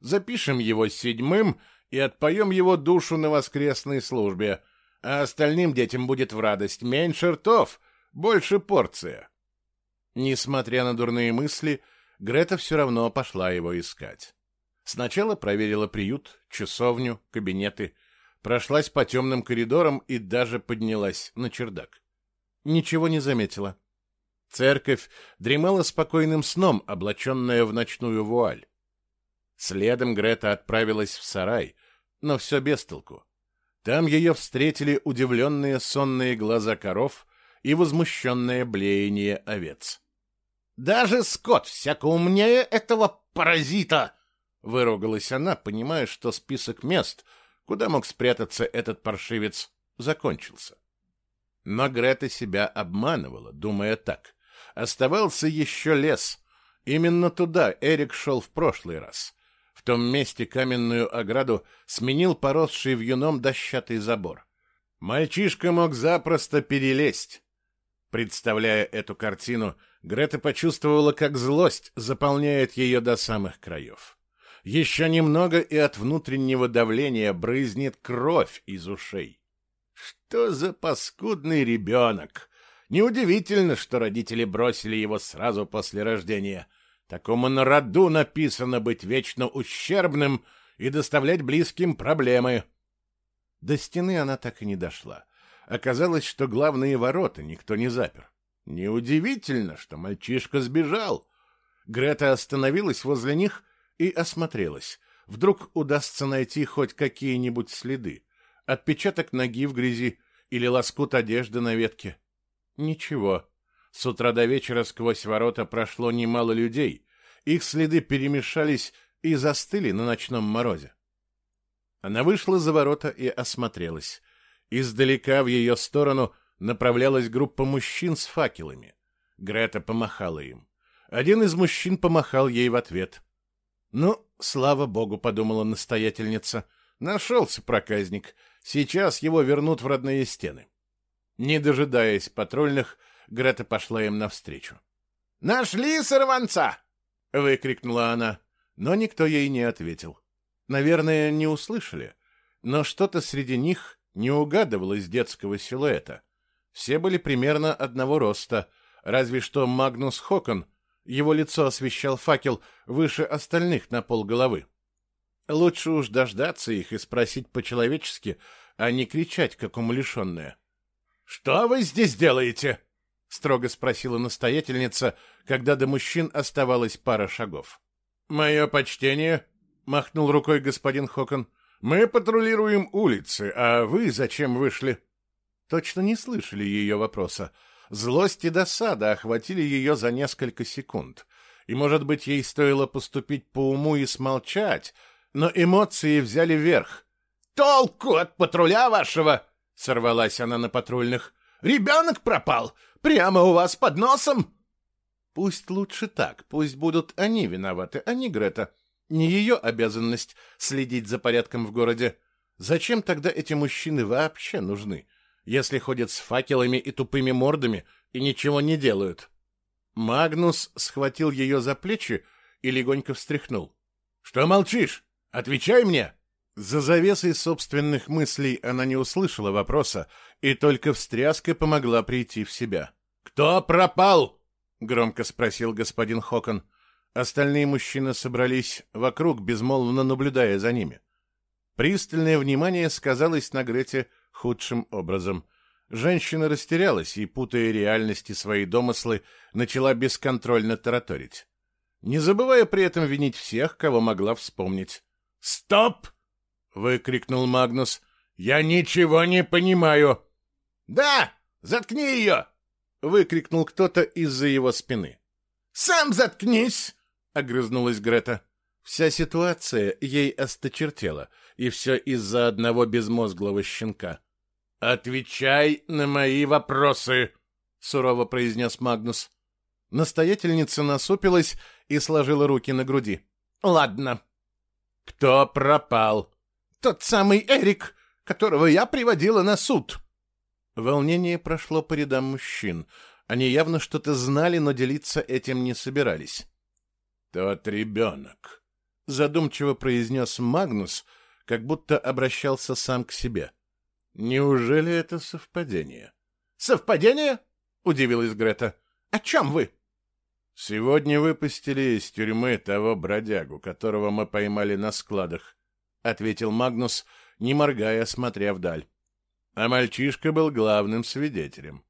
Запишем его седьмым и отпоем его душу на воскресной службе, а остальным детям будет в радость меньше ртов, больше порция. Несмотря на дурные мысли, Грета все равно пошла его искать. Сначала проверила приют, часовню, кабинеты, прошлась по темным коридорам и даже поднялась на чердак. Ничего не заметила. Церковь дремала спокойным сном, облаченная в ночную вуаль. Следом Грета отправилась в сарай, но все без толку. Там ее встретили удивленные сонные глаза коров и возмущенное блеяние овец. «Даже скот всяко умнее этого паразита!» Выругалась она, понимая, что список мест, куда мог спрятаться этот паршивец, закончился. Но Грета себя обманывала, думая так. Оставался еще лес. Именно туда Эрик шел в прошлый раз. В том месте каменную ограду сменил поросший вьюном дощатый забор. Мальчишка мог запросто перелезть. Представляя эту картину, Грета почувствовала, как злость заполняет ее до самых краев. Еще немного, и от внутреннего давления брызнет кровь из ушей. Что за паскудный ребенок! Неудивительно, что родители бросили его сразу после рождения. Такому на роду написано быть вечно ущербным и доставлять близким проблемы. До стены она так и не дошла. Оказалось, что главные ворота никто не запер. Неудивительно, что мальчишка сбежал. Грета остановилась возле них и осмотрелась. Вдруг удастся найти хоть какие-нибудь следы. Отпечаток ноги в грязи или лоскут одежды на ветке. Ничего. С утра до вечера сквозь ворота прошло немало людей. Их следы перемешались и застыли на ночном морозе. Она вышла за ворота и осмотрелась. Издалека в ее сторону направлялась группа мужчин с факелами. Грета помахала им. Один из мужчин помахал ей в ответ. «Ну, слава богу», — подумала настоятельница, — «нашелся проказник. Сейчас его вернут в родные стены». Не дожидаясь патрульных, Грета пошла им навстречу. «Нашли сорванца!» — выкрикнула она, но никто ей не ответил. Наверное, не услышали, но что-то среди них не угадывалось детского силуэта. Все были примерно одного роста, разве что Магнус Хокон его лицо освещал факел выше остальных на полголовы. Лучше уж дождаться их и спросить по-человечески, а не кричать, как умалишенная. — Что вы здесь делаете? — строго спросила настоятельница, когда до мужчин оставалось пара шагов. — Мое почтение, — махнул рукой господин Хокон. — Мы патрулируем улицы, а вы зачем вышли? Точно не слышали ее вопроса. Злость и досада охватили ее за несколько секунд. И, может быть, ей стоило поступить по уму и смолчать, но эмоции взяли верх. «Толку от патруля вашего!» — сорвалась она на патрульных. «Ребенок пропал! Прямо у вас под носом!» Пусть лучше так, пусть будут они виноваты, а не Грета. Не ее обязанность следить за порядком в городе. Зачем тогда эти мужчины вообще нужны? если ходят с факелами и тупыми мордами и ничего не делают. Магнус схватил ее за плечи и легонько встряхнул. — Что молчишь? Отвечай мне! За завесой собственных мыслей она не услышала вопроса и только встряской помогла прийти в себя. «Кто пропал?» — громко спросил господин Хокон. Остальные мужчины собрались вокруг, безмолвно наблюдая за ними. Пристальное внимание сказалось на Грете худшим образом. Женщина растерялась и, путая реальности свои домыслы, начала бесконтрольно тараторить. Не забывая при этом винить всех, кого могла вспомнить. «Стоп!» — выкрикнул Магнус. «Я ничего не понимаю!» «Да! Заткни ее!» — выкрикнул кто-то из-за его спины. «Сам заткнись!» — огрызнулась Грета. Вся ситуация ей осточертела, и все из-за одного безмозглого щенка. «Отвечай на мои вопросы!» — сурово произнес Магнус. Настоятельница насупилась и сложила руки на груди. «Ладно. Кто пропал?» «Тот самый Эрик, которого я приводила на суд». Волнение прошло по рядам мужчин. Они явно что-то знали, но делиться этим не собирались. «Тот ребенок», — задумчиво произнес Магнус, как будто обращался сам к себе. «Неужели это совпадение?» «Совпадение?» — удивилась Грета. «О чем вы?» «Сегодня выпустили из тюрьмы того бродягу, которого мы поймали на складах», — ответил Магнус, не моргая, смотря вдаль. А мальчишка был главным свидетелем.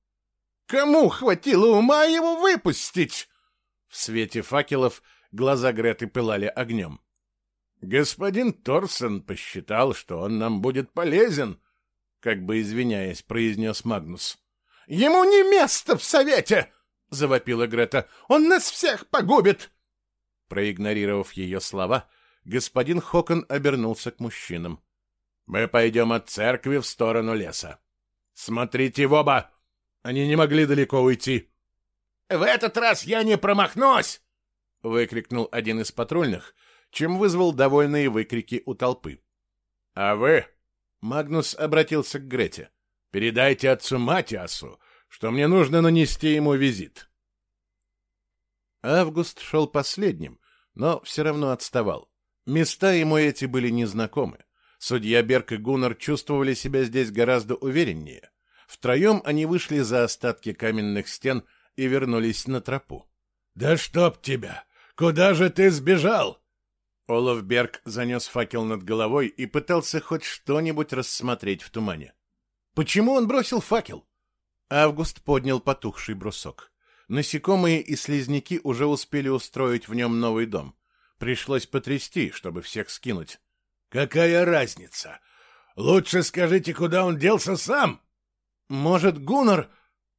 «Кому хватило ума его выпустить?» В свете факелов глаза Греты пылали огнем. Господин Торсон посчитал, что он нам будет полезен, как бы извиняясь, произнес Магнус. Ему не место в совете, завопила Грета. Он нас всех погубит. Проигнорировав ее слова, господин Хокон обернулся к мужчинам. Мы пойдем от церкви в сторону леса. Смотрите в оба! Они не могли далеко уйти. В этот раз я не промахнусь! выкрикнул один из патрульных, чем вызвал довольные выкрики у толпы. «А вы?» — Магнус обратился к Грете. «Передайте отцу Матиасу, что мне нужно нанести ему визит». Август шел последним, но все равно отставал. Места ему эти были незнакомы. Судья Берг и Гуннар чувствовали себя здесь гораздо увереннее. Втроем они вышли за остатки каменных стен и вернулись на тропу. «Да чтоб тебя! Куда же ты сбежал?» Олаф Берг занес факел над головой и пытался хоть что-нибудь рассмотреть в тумане. Почему он бросил факел? Август поднял потухший брусок. Насекомые и слизняки уже успели устроить в нем новый дом. Пришлось потрясти, чтобы всех скинуть. «Какая разница? Лучше скажите, куда он делся сам?» «Может, Гуннар...»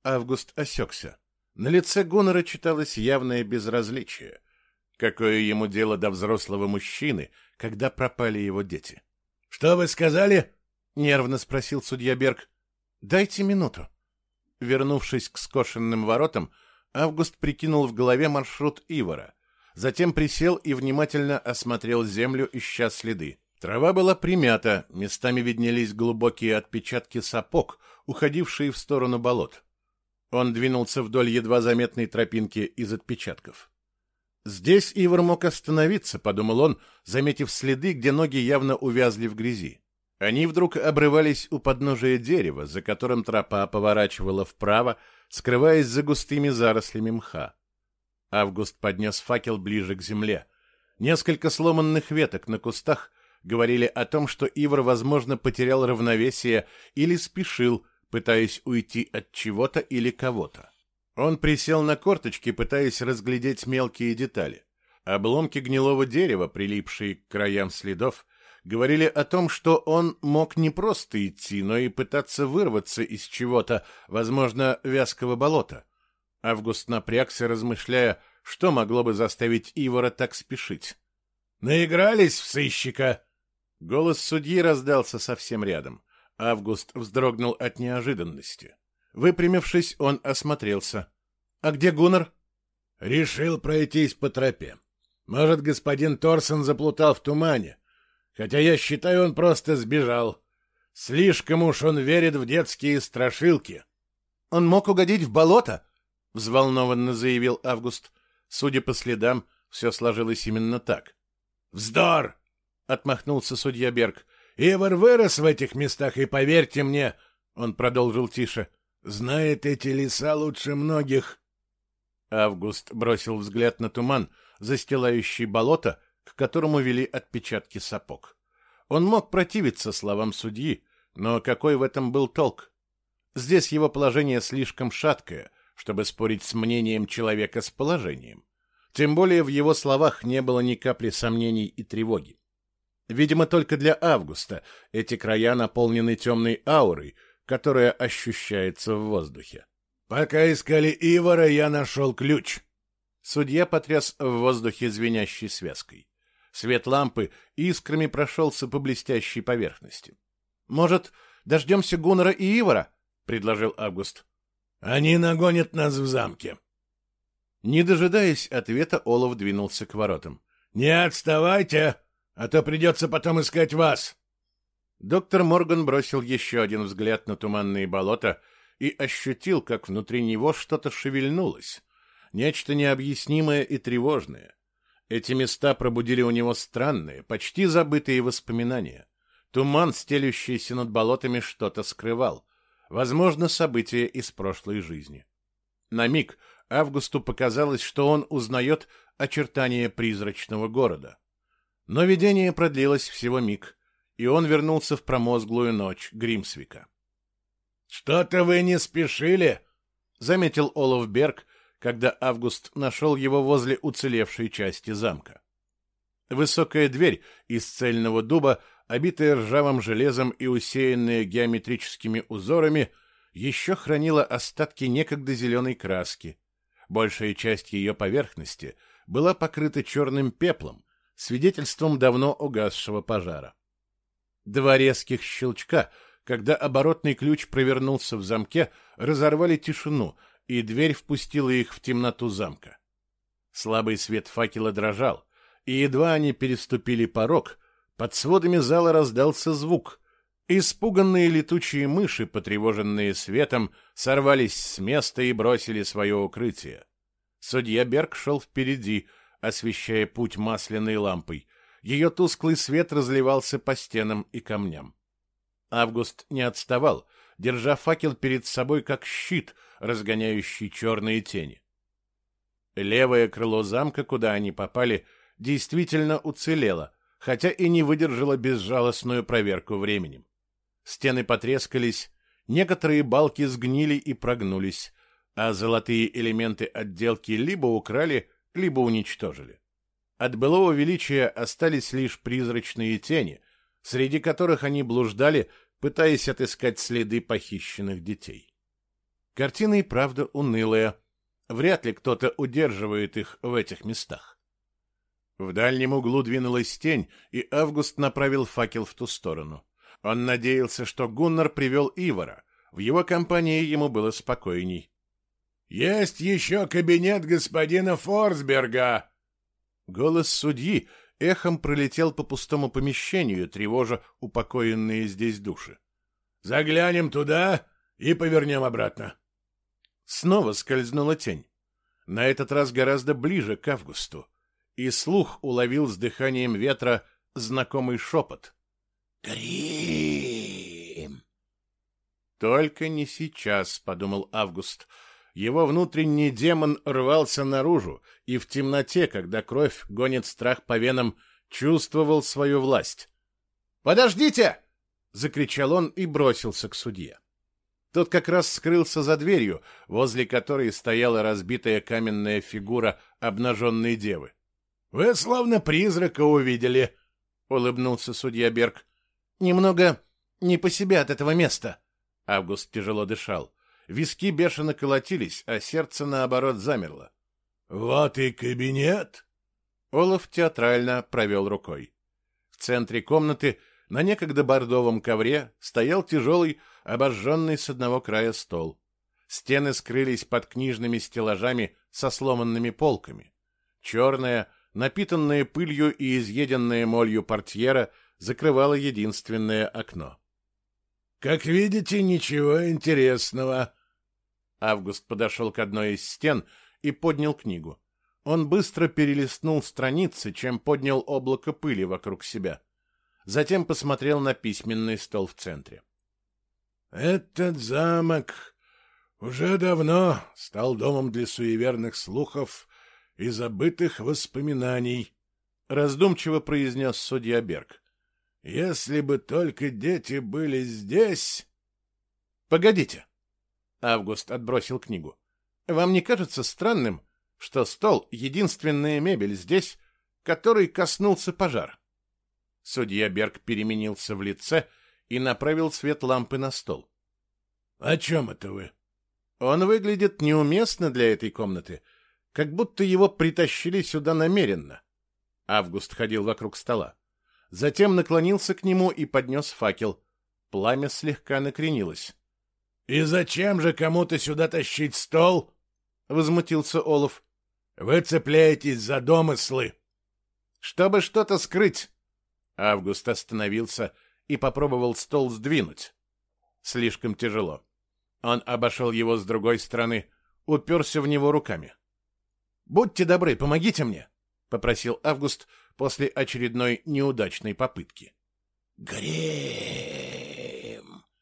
Август осекся. На лице Гуннара читалось явное безразличие. Какое ему дело до взрослого мужчины, когда пропали его дети? — Что вы сказали? — нервно спросил судья Берг. — Дайте минуту. Вернувшись к скошенным воротам, Август прикинул в голове маршрут Ивара. Затем присел и внимательно осмотрел землю, ища следы. Трава была примята, местами виднелись глубокие отпечатки сапог, уходившие в сторону болот. Он двинулся вдоль едва заметной тропинки из отпечатков. Здесь Ивар мог остановиться, подумал он, заметив следы, где ноги явно увязли в грязи. Они вдруг обрывались у подножия дерева, за которым тропа поворачивала вправо, скрываясь за густыми зарослями мха. Август поднес факел ближе к земле. Несколько сломанных веток на кустах говорили о том, что Ивар, возможно, потерял равновесие или спешил, пытаясь уйти от чего-то или кого-то. Он присел на корточки, пытаясь разглядеть мелкие детали. Обломки гнилого дерева, прилипшие к краям следов, говорили о том, что он мог не просто идти, но и пытаться вырваться из чего-то, возможно, вязкого болота. Август напрягся, размышляя, что могло бы заставить Ивара так спешить. «Наигрались в сыщика!» Голос судьи раздался совсем рядом. Август вздрогнул от неожиданности. Выпрямившись, он осмотрелся. «А где Гуннар?» «Решил пройтись по тропе. Может, господин Торсон заплутал в тумане. Хотя я считаю, он просто сбежал. Слишком уж он верит в детские страшилки». «Он мог угодить в болото?» — взволнованно заявил Август. Судя по следам, все сложилось именно так. «Вздор!» — отмахнулся судья Берг. «Ивар вырос в этих местах, и поверьте мне...» — он продолжил тише знает эти леса лучше многих. Август бросил взгляд на туман, застилающий болото, к которому вели отпечатки сапог. Он мог противиться словам судьи, но какой в этом был толк? Здесь его положение слишком шаткое, чтобы спорить с мнением человека с положением. Тем более в его словах не было ни капли сомнений и тревоги. Видимо, только для Августа эти края наполнены темной аурой, которая ощущается в воздухе. «Пока искали Ивара, я нашел ключ». Судья потряс в воздухе звенящей связкой. Свет лампы искрами прошелся по блестящей поверхности. «Может, дождемся Гуннера и Ивара?» — предложил Август. «Они нагонят нас в замке». Не дожидаясь ответа, Олов двинулся к воротам. «Не отставайте, а то придется потом искать вас». Доктор Морган бросил еще один взгляд на туманные болота и ощутил, как внутри него что-то шевельнулось. Нечто необъяснимое и тревожное. Эти места пробудили у него странные, почти забытые воспоминания. Туман, стелющийся над болотами, что-то скрывал. Возможно, события из прошлой жизни. На миг Августу показалось, что он узнает очертания призрачного города. Но видение продлилось всего миг, и он вернулся в промозглую ночь Гримсвика. «Что-то вы не спешили», — заметил Олаф Берг, когда Август нашел его возле уцелевшей части замка. Высокая дверь из цельного дуба, обитая ржавым железом и усеянная геометрическими узорами, еще хранила остатки некогда зеленой краски. Большая часть ее поверхности была покрыта черным пеплом, свидетельством давно угасшего пожара. Два резких щелчка, когда оборотный ключ провернулся в замке, разорвали тишину, и дверь впустила их в темноту замка. Слабый свет факела дрожал, и едва они переступили порог, под сводами зала раздался звук. Испуганные летучие мыши, потревоженные светом, сорвались с места и бросили свое укрытие. Судья Берг шел впереди, освещая путь масляной лампой. Ее тусклый свет разливался по стенам и камням. Август не отставал, держа факел перед собой как щит, разгоняющий черные тени. Левое крыло замка, куда они попали, действительно уцелело, хотя и не выдержало безжалостную проверку временем. Стены потрескались, некоторые балки сгнили и прогнулись, а золотые элементы отделки либо украли, либо уничтожили. От былого величия остались лишь призрачные тени, среди которых они блуждали, пытаясь отыскать следы похищенных детей. Картина и правда унылая. Вряд ли кто-то удерживает их в этих местах. В дальнем углу двинулась тень, и Август направил факел в ту сторону. Он надеялся, что Гуннар привел Ивара. В его компании ему было спокойней. «Есть еще кабинет господина Форсберга!» Голос судьи эхом пролетел по пустому помещению, тревожа упокоенные здесь души. «Заглянем туда и повернем обратно». Снова скользнула тень. На этот раз гораздо ближе к Августу. И слух уловил с дыханием ветра знакомый шепот. «Грим!» «Только не сейчас», — подумал Август. Его внутренний демон рвался наружу, и в темноте, когда кровь гонит страх по венам, чувствовал свою власть. «Подождите!» — закричал он и бросился к судье. Тот как раз скрылся за дверью, возле которой стояла разбитая каменная фигура обнаженной девы. — Вы словно призрака увидели, — улыбнулся судья Берг. — Немного не по себе от этого места. Август тяжело дышал. Виски бешено колотились, а сердце, наоборот, замерло. — Вот и кабинет! Олаф театрально провел рукой. В центре комнаты на некогда бордовом ковре стоял тяжелый, обожженный с одного края стол. Стены скрылись под книжными стеллажами со сломанными полками. Черная, напитанная пылью и изъеденная молью портьера закрывала единственное окно. «Как видите, ничего интересного». Август подошел к одной из стен и поднял книгу. Он быстро перелистнул страницы, чем поднял облако пыли вокруг себя. Затем посмотрел на письменный стол в центре. Этот замок уже давно стал домом для суеверных слухов и забытых воспоминаний, раздумчиво произнес судья Берг. Если бы только дети были здесь... Погодите. Август отбросил книгу. Вам не кажется странным, что стол — единственная мебель здесь, которой коснулся пожар? Судья Берг переменился в лице и направил свет лампы на стол. «О чем это вы?» «Он выглядит неуместно для этой комнаты, как будто его притащили сюда намеренно». Август ходил вокруг стола. Затем наклонился к нему и поднес факел. Пламя слегка накренилось. «И зачем же кому-то сюда тащить стол?» — возмутился Олаф. «Вы цепляетесь за домыслы». «Чтобы что-то скрыть». Август остановился и попробовал стол сдвинуть. Слишком тяжело. Он обошел его с другой стороны, уперся в него руками. «Будьте добры, помогите мне», — попросил Август после очередной неудачной попытки. «Грим!»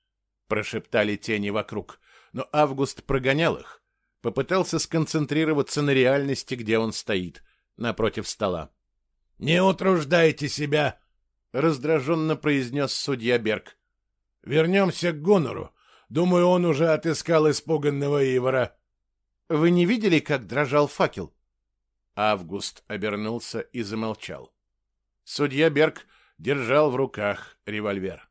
— прошептали тени вокруг, но Август прогонял их, попытался сконцентрироваться на реальности, где он стоит, напротив стола. «Не утруждайте себя!» — раздраженно произнес судья Берг. «Вернемся к Гонору. Думаю, он уже отыскал испуганного Ивара». «Вы не видели, как дрожал факел?» Август обернулся и замолчал. Судья Берг держал в руках револьвер.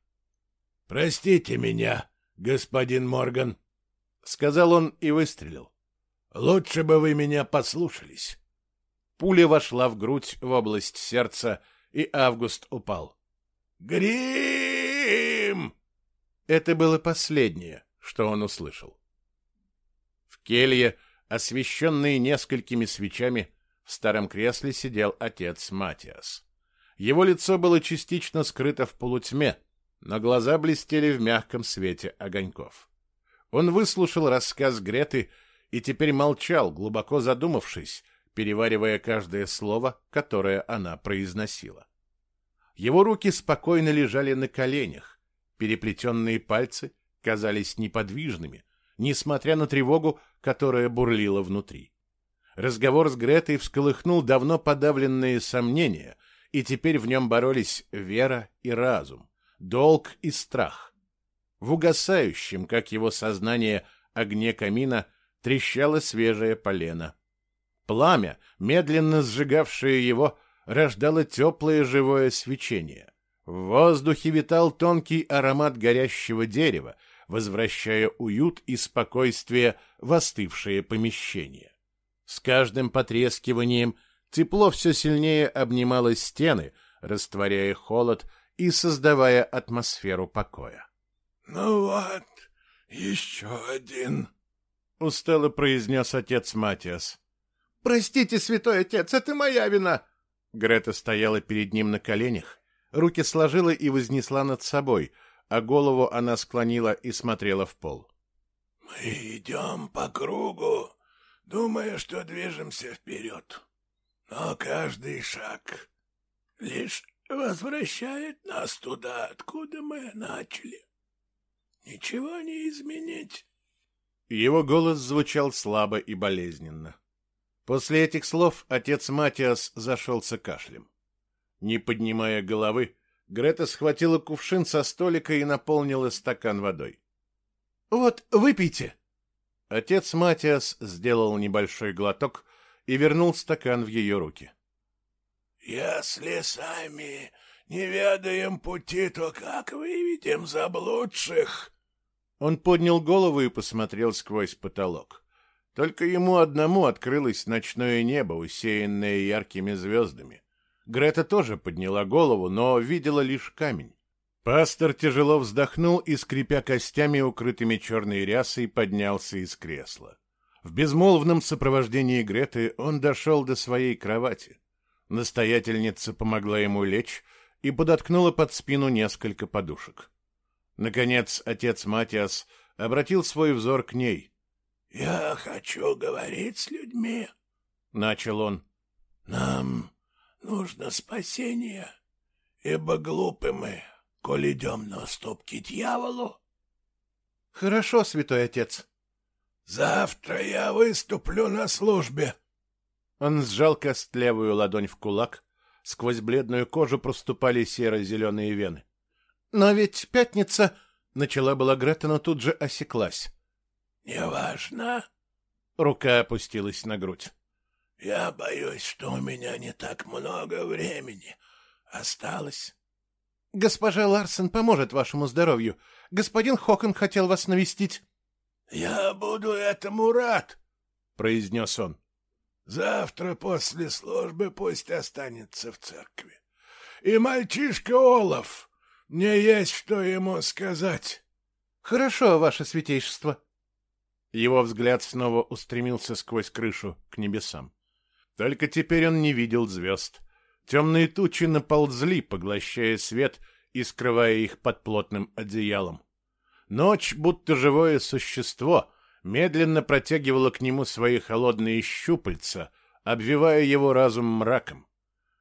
«Простите меня, господин Морган», — сказал он и выстрелил. «Лучше бы вы меня послушались». Пуля вошла в грудь в область сердца, и Август упал. «Грим!» Это было последнее, что он услышал. В келье, освещенной несколькими свечами, в старом кресле сидел отец Матиас. Его лицо было частично скрыто в полутьме, но глаза блестели в мягком свете огоньков. Он выслушал рассказ Греты и теперь молчал, глубоко задумавшись, переваривая каждое слово, которое она произносила. Его руки спокойно лежали на коленях, переплетенные пальцы казались неподвижными, несмотря на тревогу, которая бурлила внутри. Разговор с Гретой всколыхнул давно подавленные сомнения, и теперь в нем боролись вера и разум, долг и страх. В угасающем, как его сознание, огне камина трещало свежее полено. Пламя, медленно сжигавшее его, рождало теплое живое свечение. В воздухе витал тонкий аромат горящего дерева, возвращая уют и спокойствие в остывшее помещение. С каждым потрескиванием тепло все сильнее обнимало стены, растворяя холод и создавая атмосферу покоя. — Ну вот, еще один, — устало произнес отец Матиас. — Простите, святой отец, это моя вина! Грета стояла перед ним на коленях, руки сложила и вознесла над собой, а голову она склонила и смотрела в пол. — Мы идем по кругу, думая, что движемся вперед. Но каждый шаг лишь возвращает нас туда, откуда мы начали. Ничего не изменить. Его голос звучал слабо и болезненно. После этих слов отец Матиас зашелся кашлем. Не поднимая головы, Грета схватила кувшин со столика и наполнила стакан водой. — Вот, выпейте! Отец Матиас сделал небольшой глоток и вернул стакан в ее руки. «Если сами не ведаем пути, то как выведем заблудших?» Он поднял голову и посмотрел сквозь потолок. Только ему одному открылось ночное небо, усеянное яркими звездами. Грета тоже подняла голову, но видела лишь камень. Пастор тяжело вздохнул и, скрипя костями, укрытыми черной рясой, поднялся из кресла. В безмолвном сопровождении Греты он дошел до своей кровати. Настоятельница помогла ему лечь и подоткнула под спину несколько подушек. Наконец отец Матиас обратил свой взор к ней. — Я хочу говорить с людьми, — начал он. — Нам нужно спасение, ибо глупы мы коль идем на уступки дьяволу. — Хорошо, святой отец. — Завтра я выступлю на службе. Он сжал костлявую ладонь в кулак, сквозь бледную кожу проступали серо-зеленые вены. — Но ведь пятница... — начала была Грета, но тут же осеклась. — Неважно. Рука опустилась на грудь. — Я боюсь, что у меня не так много времени осталось. Госпожа Ларсен поможет вашему здоровью. Господин Хокон хотел вас навестить. Я буду этому рад, произнес он. Завтра после службы пусть останется в церкви. И мальчишка Олаф, мне есть что ему сказать. Хорошо, ваше святейшество. Его взгляд снова устремился сквозь крышу к небесам. Только теперь он не видел звезд. Темные тучи наползли, поглощая свет и скрывая их под плотным одеялом. Ночь, будто живое существо, медленно протягивала к нему свои холодные щупальца, обвивая его разум мраком.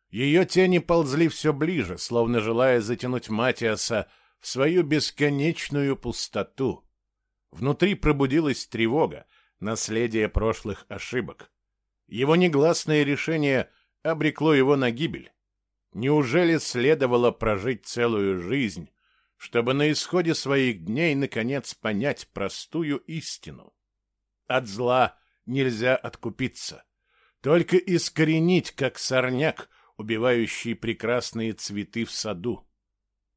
Ее тени ползли все ближе, словно желая затянуть Матиаса в свою бесконечную пустоту. Внутри пробудилась тревога, наследие прошлых ошибок. Его негласное решение обрекло его на гибель. Неужели следовало прожить целую жизнь, чтобы на исходе своих дней наконец понять простую истину? От зла нельзя откупиться, только искоренить, как сорняк, убивающий прекрасные цветы в саду.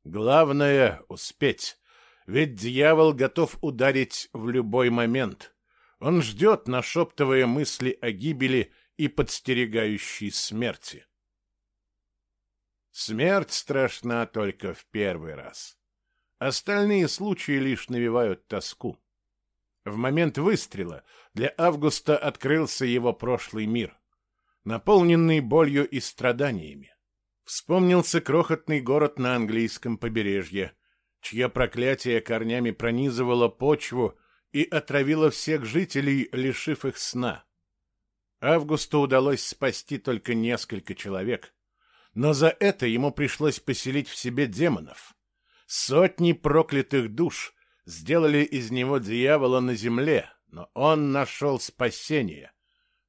Главное — успеть, ведь дьявол готов ударить в любой момент. Он ждет, нашептывая мысли о гибели и подстерегающей смерти. Смерть страшна только в первый раз. Остальные случаи лишь навевают тоску. В момент выстрела для Августа открылся его прошлый мир, наполненный болью и страданиями. Вспомнился крохотный город на английском побережье, чье проклятие корнями пронизывало почву и отравило всех жителей, лишив их сна. Августу удалось спасти только несколько человек, но за это ему пришлось поселить в себе демонов. Сотни проклятых душ сделали из него дьявола на земле, но он нашел спасение.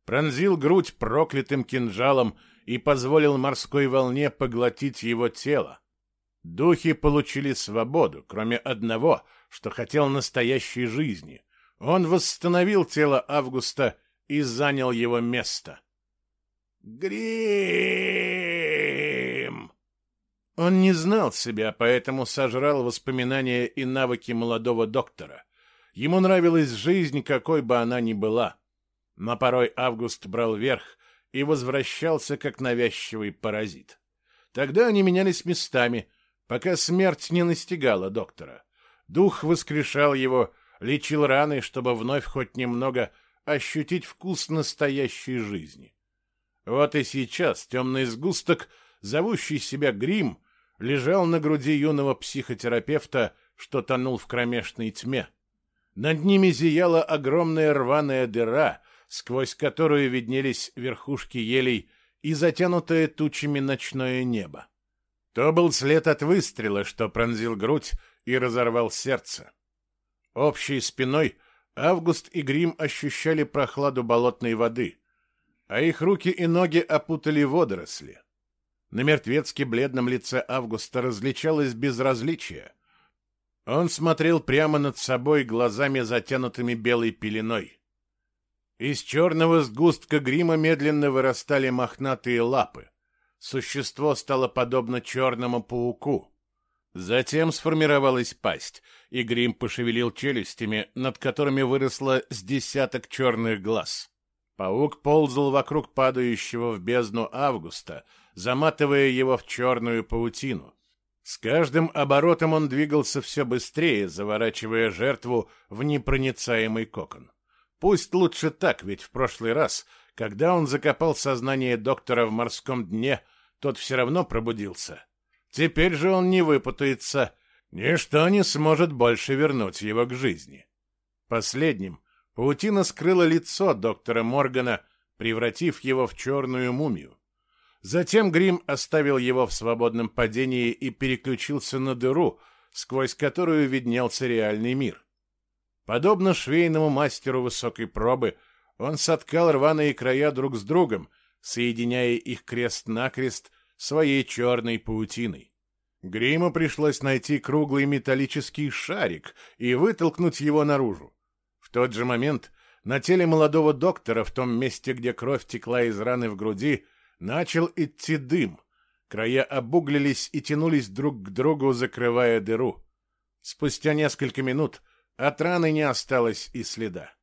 Пронзил грудь проклятым кинжалом и позволил морской волне поглотить его тело. Духи получили свободу, кроме одного, что хотел настоящей жизни. Он восстановил тело Августа и занял его место. Грим! Он не знал себя, поэтому сожрал воспоминания и навыки молодого доктора. Ему нравилась жизнь, какой бы она ни была. Но порой Август брал верх и возвращался как навязчивый паразит. Тогда они менялись местами, пока смерть не настигала доктора. Дух воскрешал его, лечил раны, чтобы вновь хоть немного ощутить вкус настоящей жизни. Вот и сейчас темный сгусток, зовущий себя Грим, лежал на груди юного психотерапевта, что тонул в кромешной тьме. Над ними зияла огромная рваная дыра, сквозь которую виднелись верхушки елей и затянутое тучами ночное небо. То был след от выстрела, что пронзил грудь и разорвал сердце. Общей спиной Август и Грим ощущали прохладу болотной воды, а их руки и ноги опутали водоросли. На мертвецки бледном лице Августа различалось безразличие. Он смотрел прямо над собой глазами, затянутыми белой пеленой. Из черного сгустка грима медленно вырастали мохнатые лапы. Существо стало подобно черному пауку. Затем сформировалась пасть, и грим пошевелил челюстями, над которыми выросло с десяток черных глаз. Паук ползал вокруг падающего в бездну Августа, заматывая его в черную паутину. С каждым оборотом он двигался все быстрее, заворачивая жертву в непроницаемый кокон. Пусть лучше так, ведь в прошлый раз, когда он закопал сознание доктора в морском дне, тот все равно пробудился. Теперь же он не выпутается. Ничто не сможет больше вернуть его к жизни. Последним паутина скрыла лицо доктора Моргана, превратив его в черную мумию. Затем Грим оставил его в свободном падении и переключился на дыру, сквозь которую виднелся реальный мир. Подобно швейному мастеру высокой пробы, он соткал рваные края друг с другом, соединяя их крест-накрест своей черной паутиной. Гриму пришлось найти круглый металлический шарик и вытолкнуть его наружу. В тот же момент на теле молодого доктора, в том месте, где кровь текла из раны в груди, начал идти дым. Края обуглились и тянулись друг к другу, закрывая дыру. Спустя несколько минут от раны не осталось и следа.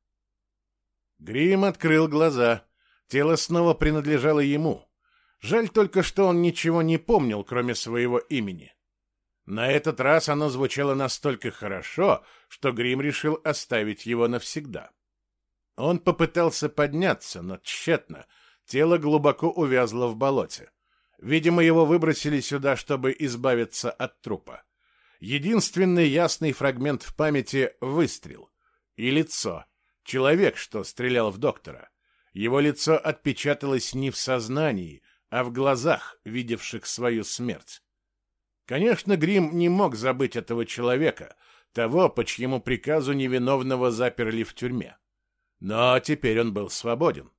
Грим открыл глаза. Тело снова принадлежало ему. Жаль только, что он ничего не помнил, кроме своего имени. На этот раз оно звучало настолько хорошо, что Грим решил оставить его навсегда. Он попытался подняться, но тщетно. Тело глубоко увязло в болоте. Видимо, его выбросили сюда, чтобы избавиться от трупа. Единственный ясный фрагмент в памяти — выстрел. И лицо. Человек, что стрелял в доктора. Его лицо отпечаталось не в сознании, а в глазах, видевших свою смерть. Конечно, Грим не мог забыть этого человека, того, по чьему приказу невиновного заперли в тюрьме. Но теперь он был свободен.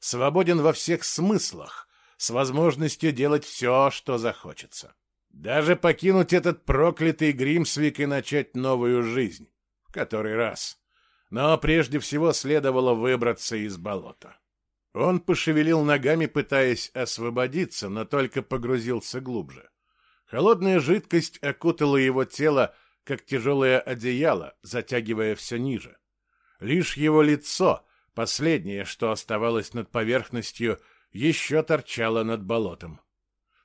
Свободен во всех смыслах, с возможностью делать все, что захочется. Даже покинуть этот проклятый Гримсвик и начать новую жизнь. В который раз. Но прежде всего следовало выбраться из болота. Он пошевелил ногами, пытаясь освободиться, но только погрузился глубже. Холодная жидкость окутала его тело, как тяжелое одеяло, затягивая все ниже. Лишь его лицо, последнее, что оставалось над поверхностью, еще торчало над болотом.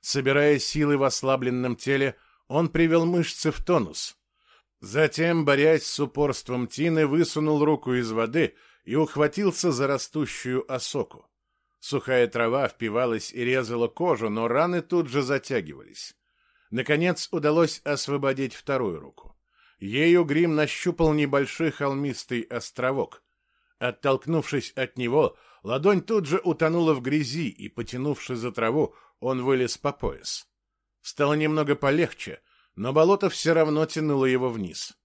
Собирая силы в ослабленном теле, он привел мышцы в тонус. Затем, борясь с упорством Тины, высунул руку из воды и ухватился за растущую осоку. Сухая трава впивалась и резала кожу, но раны тут же затягивались. Наконец удалось освободить вторую руку. Ею Грим нащупал небольшой холмистый островок. Оттолкнувшись от него, ладонь тут же утонула в грязи, и, потянувшись за траву, он вылез по пояс. Стало немного полегче, но болото все равно тянуло его вниз.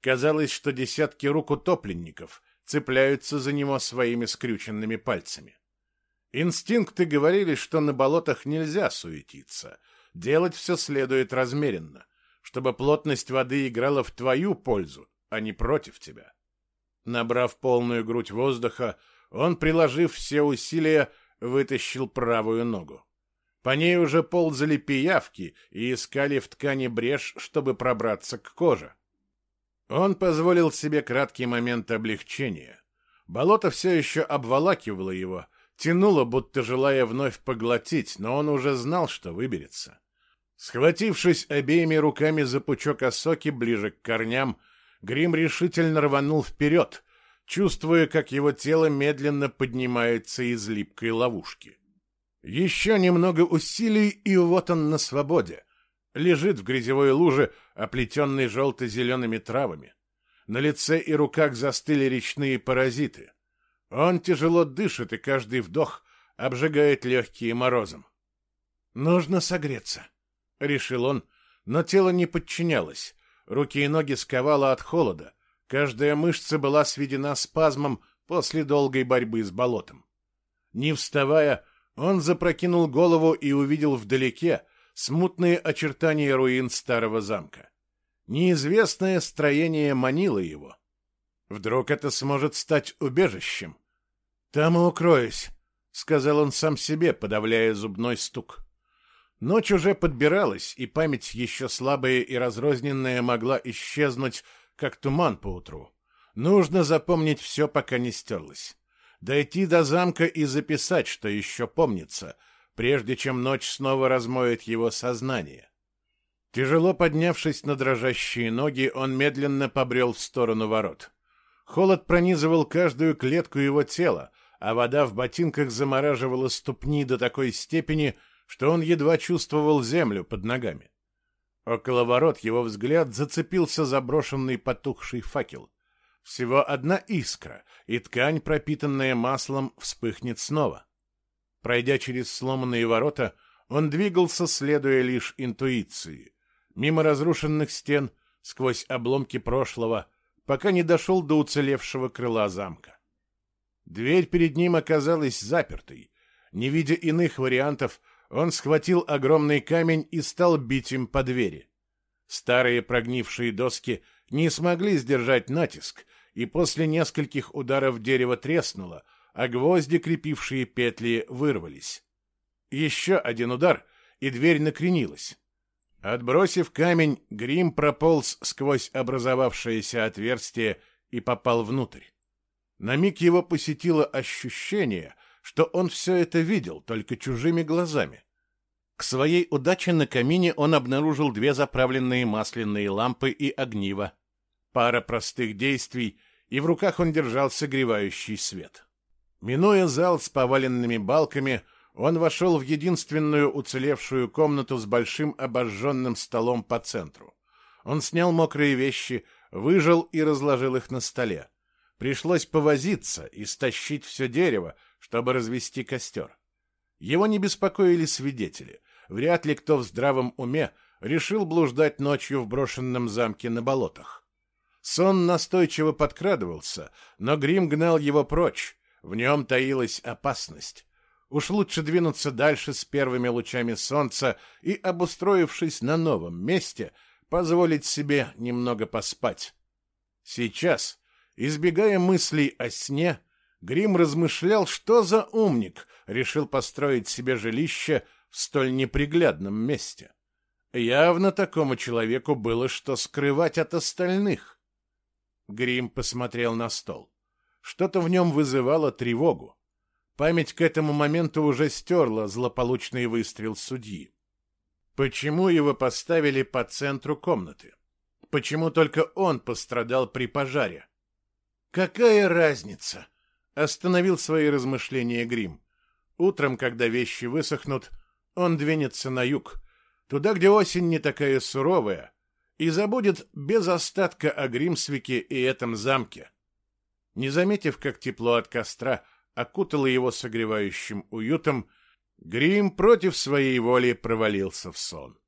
Казалось, что десятки рук утопленников цепляются за него своими скрюченными пальцами. Инстинкты говорили, что на болотах нельзя суетиться. Делать все следует размеренно, чтобы плотность воды играла в твою пользу, а не против тебя. Набрав полную грудь воздуха, он, приложив все усилия, вытащил правую ногу. По ней уже ползали пиявки и искали в ткани брешь, чтобы пробраться к коже. Он позволил себе краткий момент облегчения. Болото все еще обволакивало его, тянуло, будто желая вновь поглотить, но он уже знал, что выберется. Схватившись обеими руками за пучок осоки ближе к корням, Грим решительно рванул вперед, чувствуя, как его тело медленно поднимается из липкой ловушки. Еще немного усилий, и вот он на свободе. Лежит в грязевой луже, оплетенной желто-зелеными травами. На лице и руках застыли речные паразиты. Он тяжело дышит, и каждый вдох обжигает легкие морозом. «Нужно согреться», — решил он, но тело не подчинялось. Руки и ноги сковало от холода. Каждая мышца была сведена спазмом после долгой борьбы с болотом. Не вставая, он запрокинул голову и увидел вдалеке смутные очертания руин старого замка. Неизвестное строение манило его. Вдруг это сможет стать убежищем? «Там и укроюсь», — сказал он сам себе, подавляя зубной стук. Ночь уже подбиралась, и память еще слабая и разрозненная могла исчезнуть, как туман поутру. Нужно запомнить все, пока не стерлось дойти до замка и записать, что еще помнится, прежде чем ночь снова размоет его сознание. Тяжело поднявшись на дрожащие ноги, он медленно побрел в сторону ворот. Холод пронизывал каждую клетку его тела, а вода в ботинках замораживала ступни до такой степени, что он едва чувствовал землю под ногами. Около ворот его взгляд зацепился за брошенный потухший факел. Всего одна искра, и ткань, пропитанная маслом, вспыхнет снова. Пройдя через сломанные ворота, он двигался, следуя лишь интуиции. Мимо разрушенных стен, сквозь обломки прошлого, пока не дошел до уцелевшего крыла замка. Дверь перед ним оказалась запертой. Не видя иных вариантов, он схватил огромный камень и стал бить им по двери. Старые прогнившие доски не смогли сдержать натиск, и после нескольких ударов дерево треснуло, а гвозди, крепившие петли, вырвались. Еще один удар, и дверь накренилась. Отбросив камень, Грим прополз сквозь образовавшееся отверстие и попал внутрь. На миг его посетило ощущение, что он все это видел, только чужими глазами. К своей удаче на камине он обнаружил две заправленные масляные лампы и огниво. Пара простых действий, и в руках он держал согревающий свет. Минуя зал с поваленными балками, он вошел в единственную уцелевшую комнату с большим обожженным столом по центру. Он снял мокрые вещи, выжил и разложил их на столе. Пришлось повозиться и стащить все дерево, чтобы развести костер. Его не беспокоили свидетели. Вряд ли кто в здравом уме решил блуждать ночью в брошенном замке на болотах. Сон настойчиво подкрадывался, но Грим гнал его прочь. В нем таилась опасность. Уж лучше двинуться дальше с первыми лучами солнца и, обустроившись на новом месте, позволить себе немного поспать. Сейчас, избегая мыслей о сне, Грим размышлял, что за умник решил построить себе жилище в столь неприглядном месте. Явно такому человеку было что скрывать от остальных. Грим посмотрел на стол. Что-то в нем вызывало тревогу. Память к этому моменту уже стерла злополучный выстрел судьи. Почему его поставили по центру комнаты? Почему только он пострадал при пожаре? Какая разница? Остановил свои размышления Грим. Утром, когда вещи высохнут, он двинется на юг, туда, где осень не такая суровая, и забудет без остатка о Гримсвике и этом замке. Не заметив, как тепло от костра окутало его согревающим уютом, Грим против своей воли провалился в сон.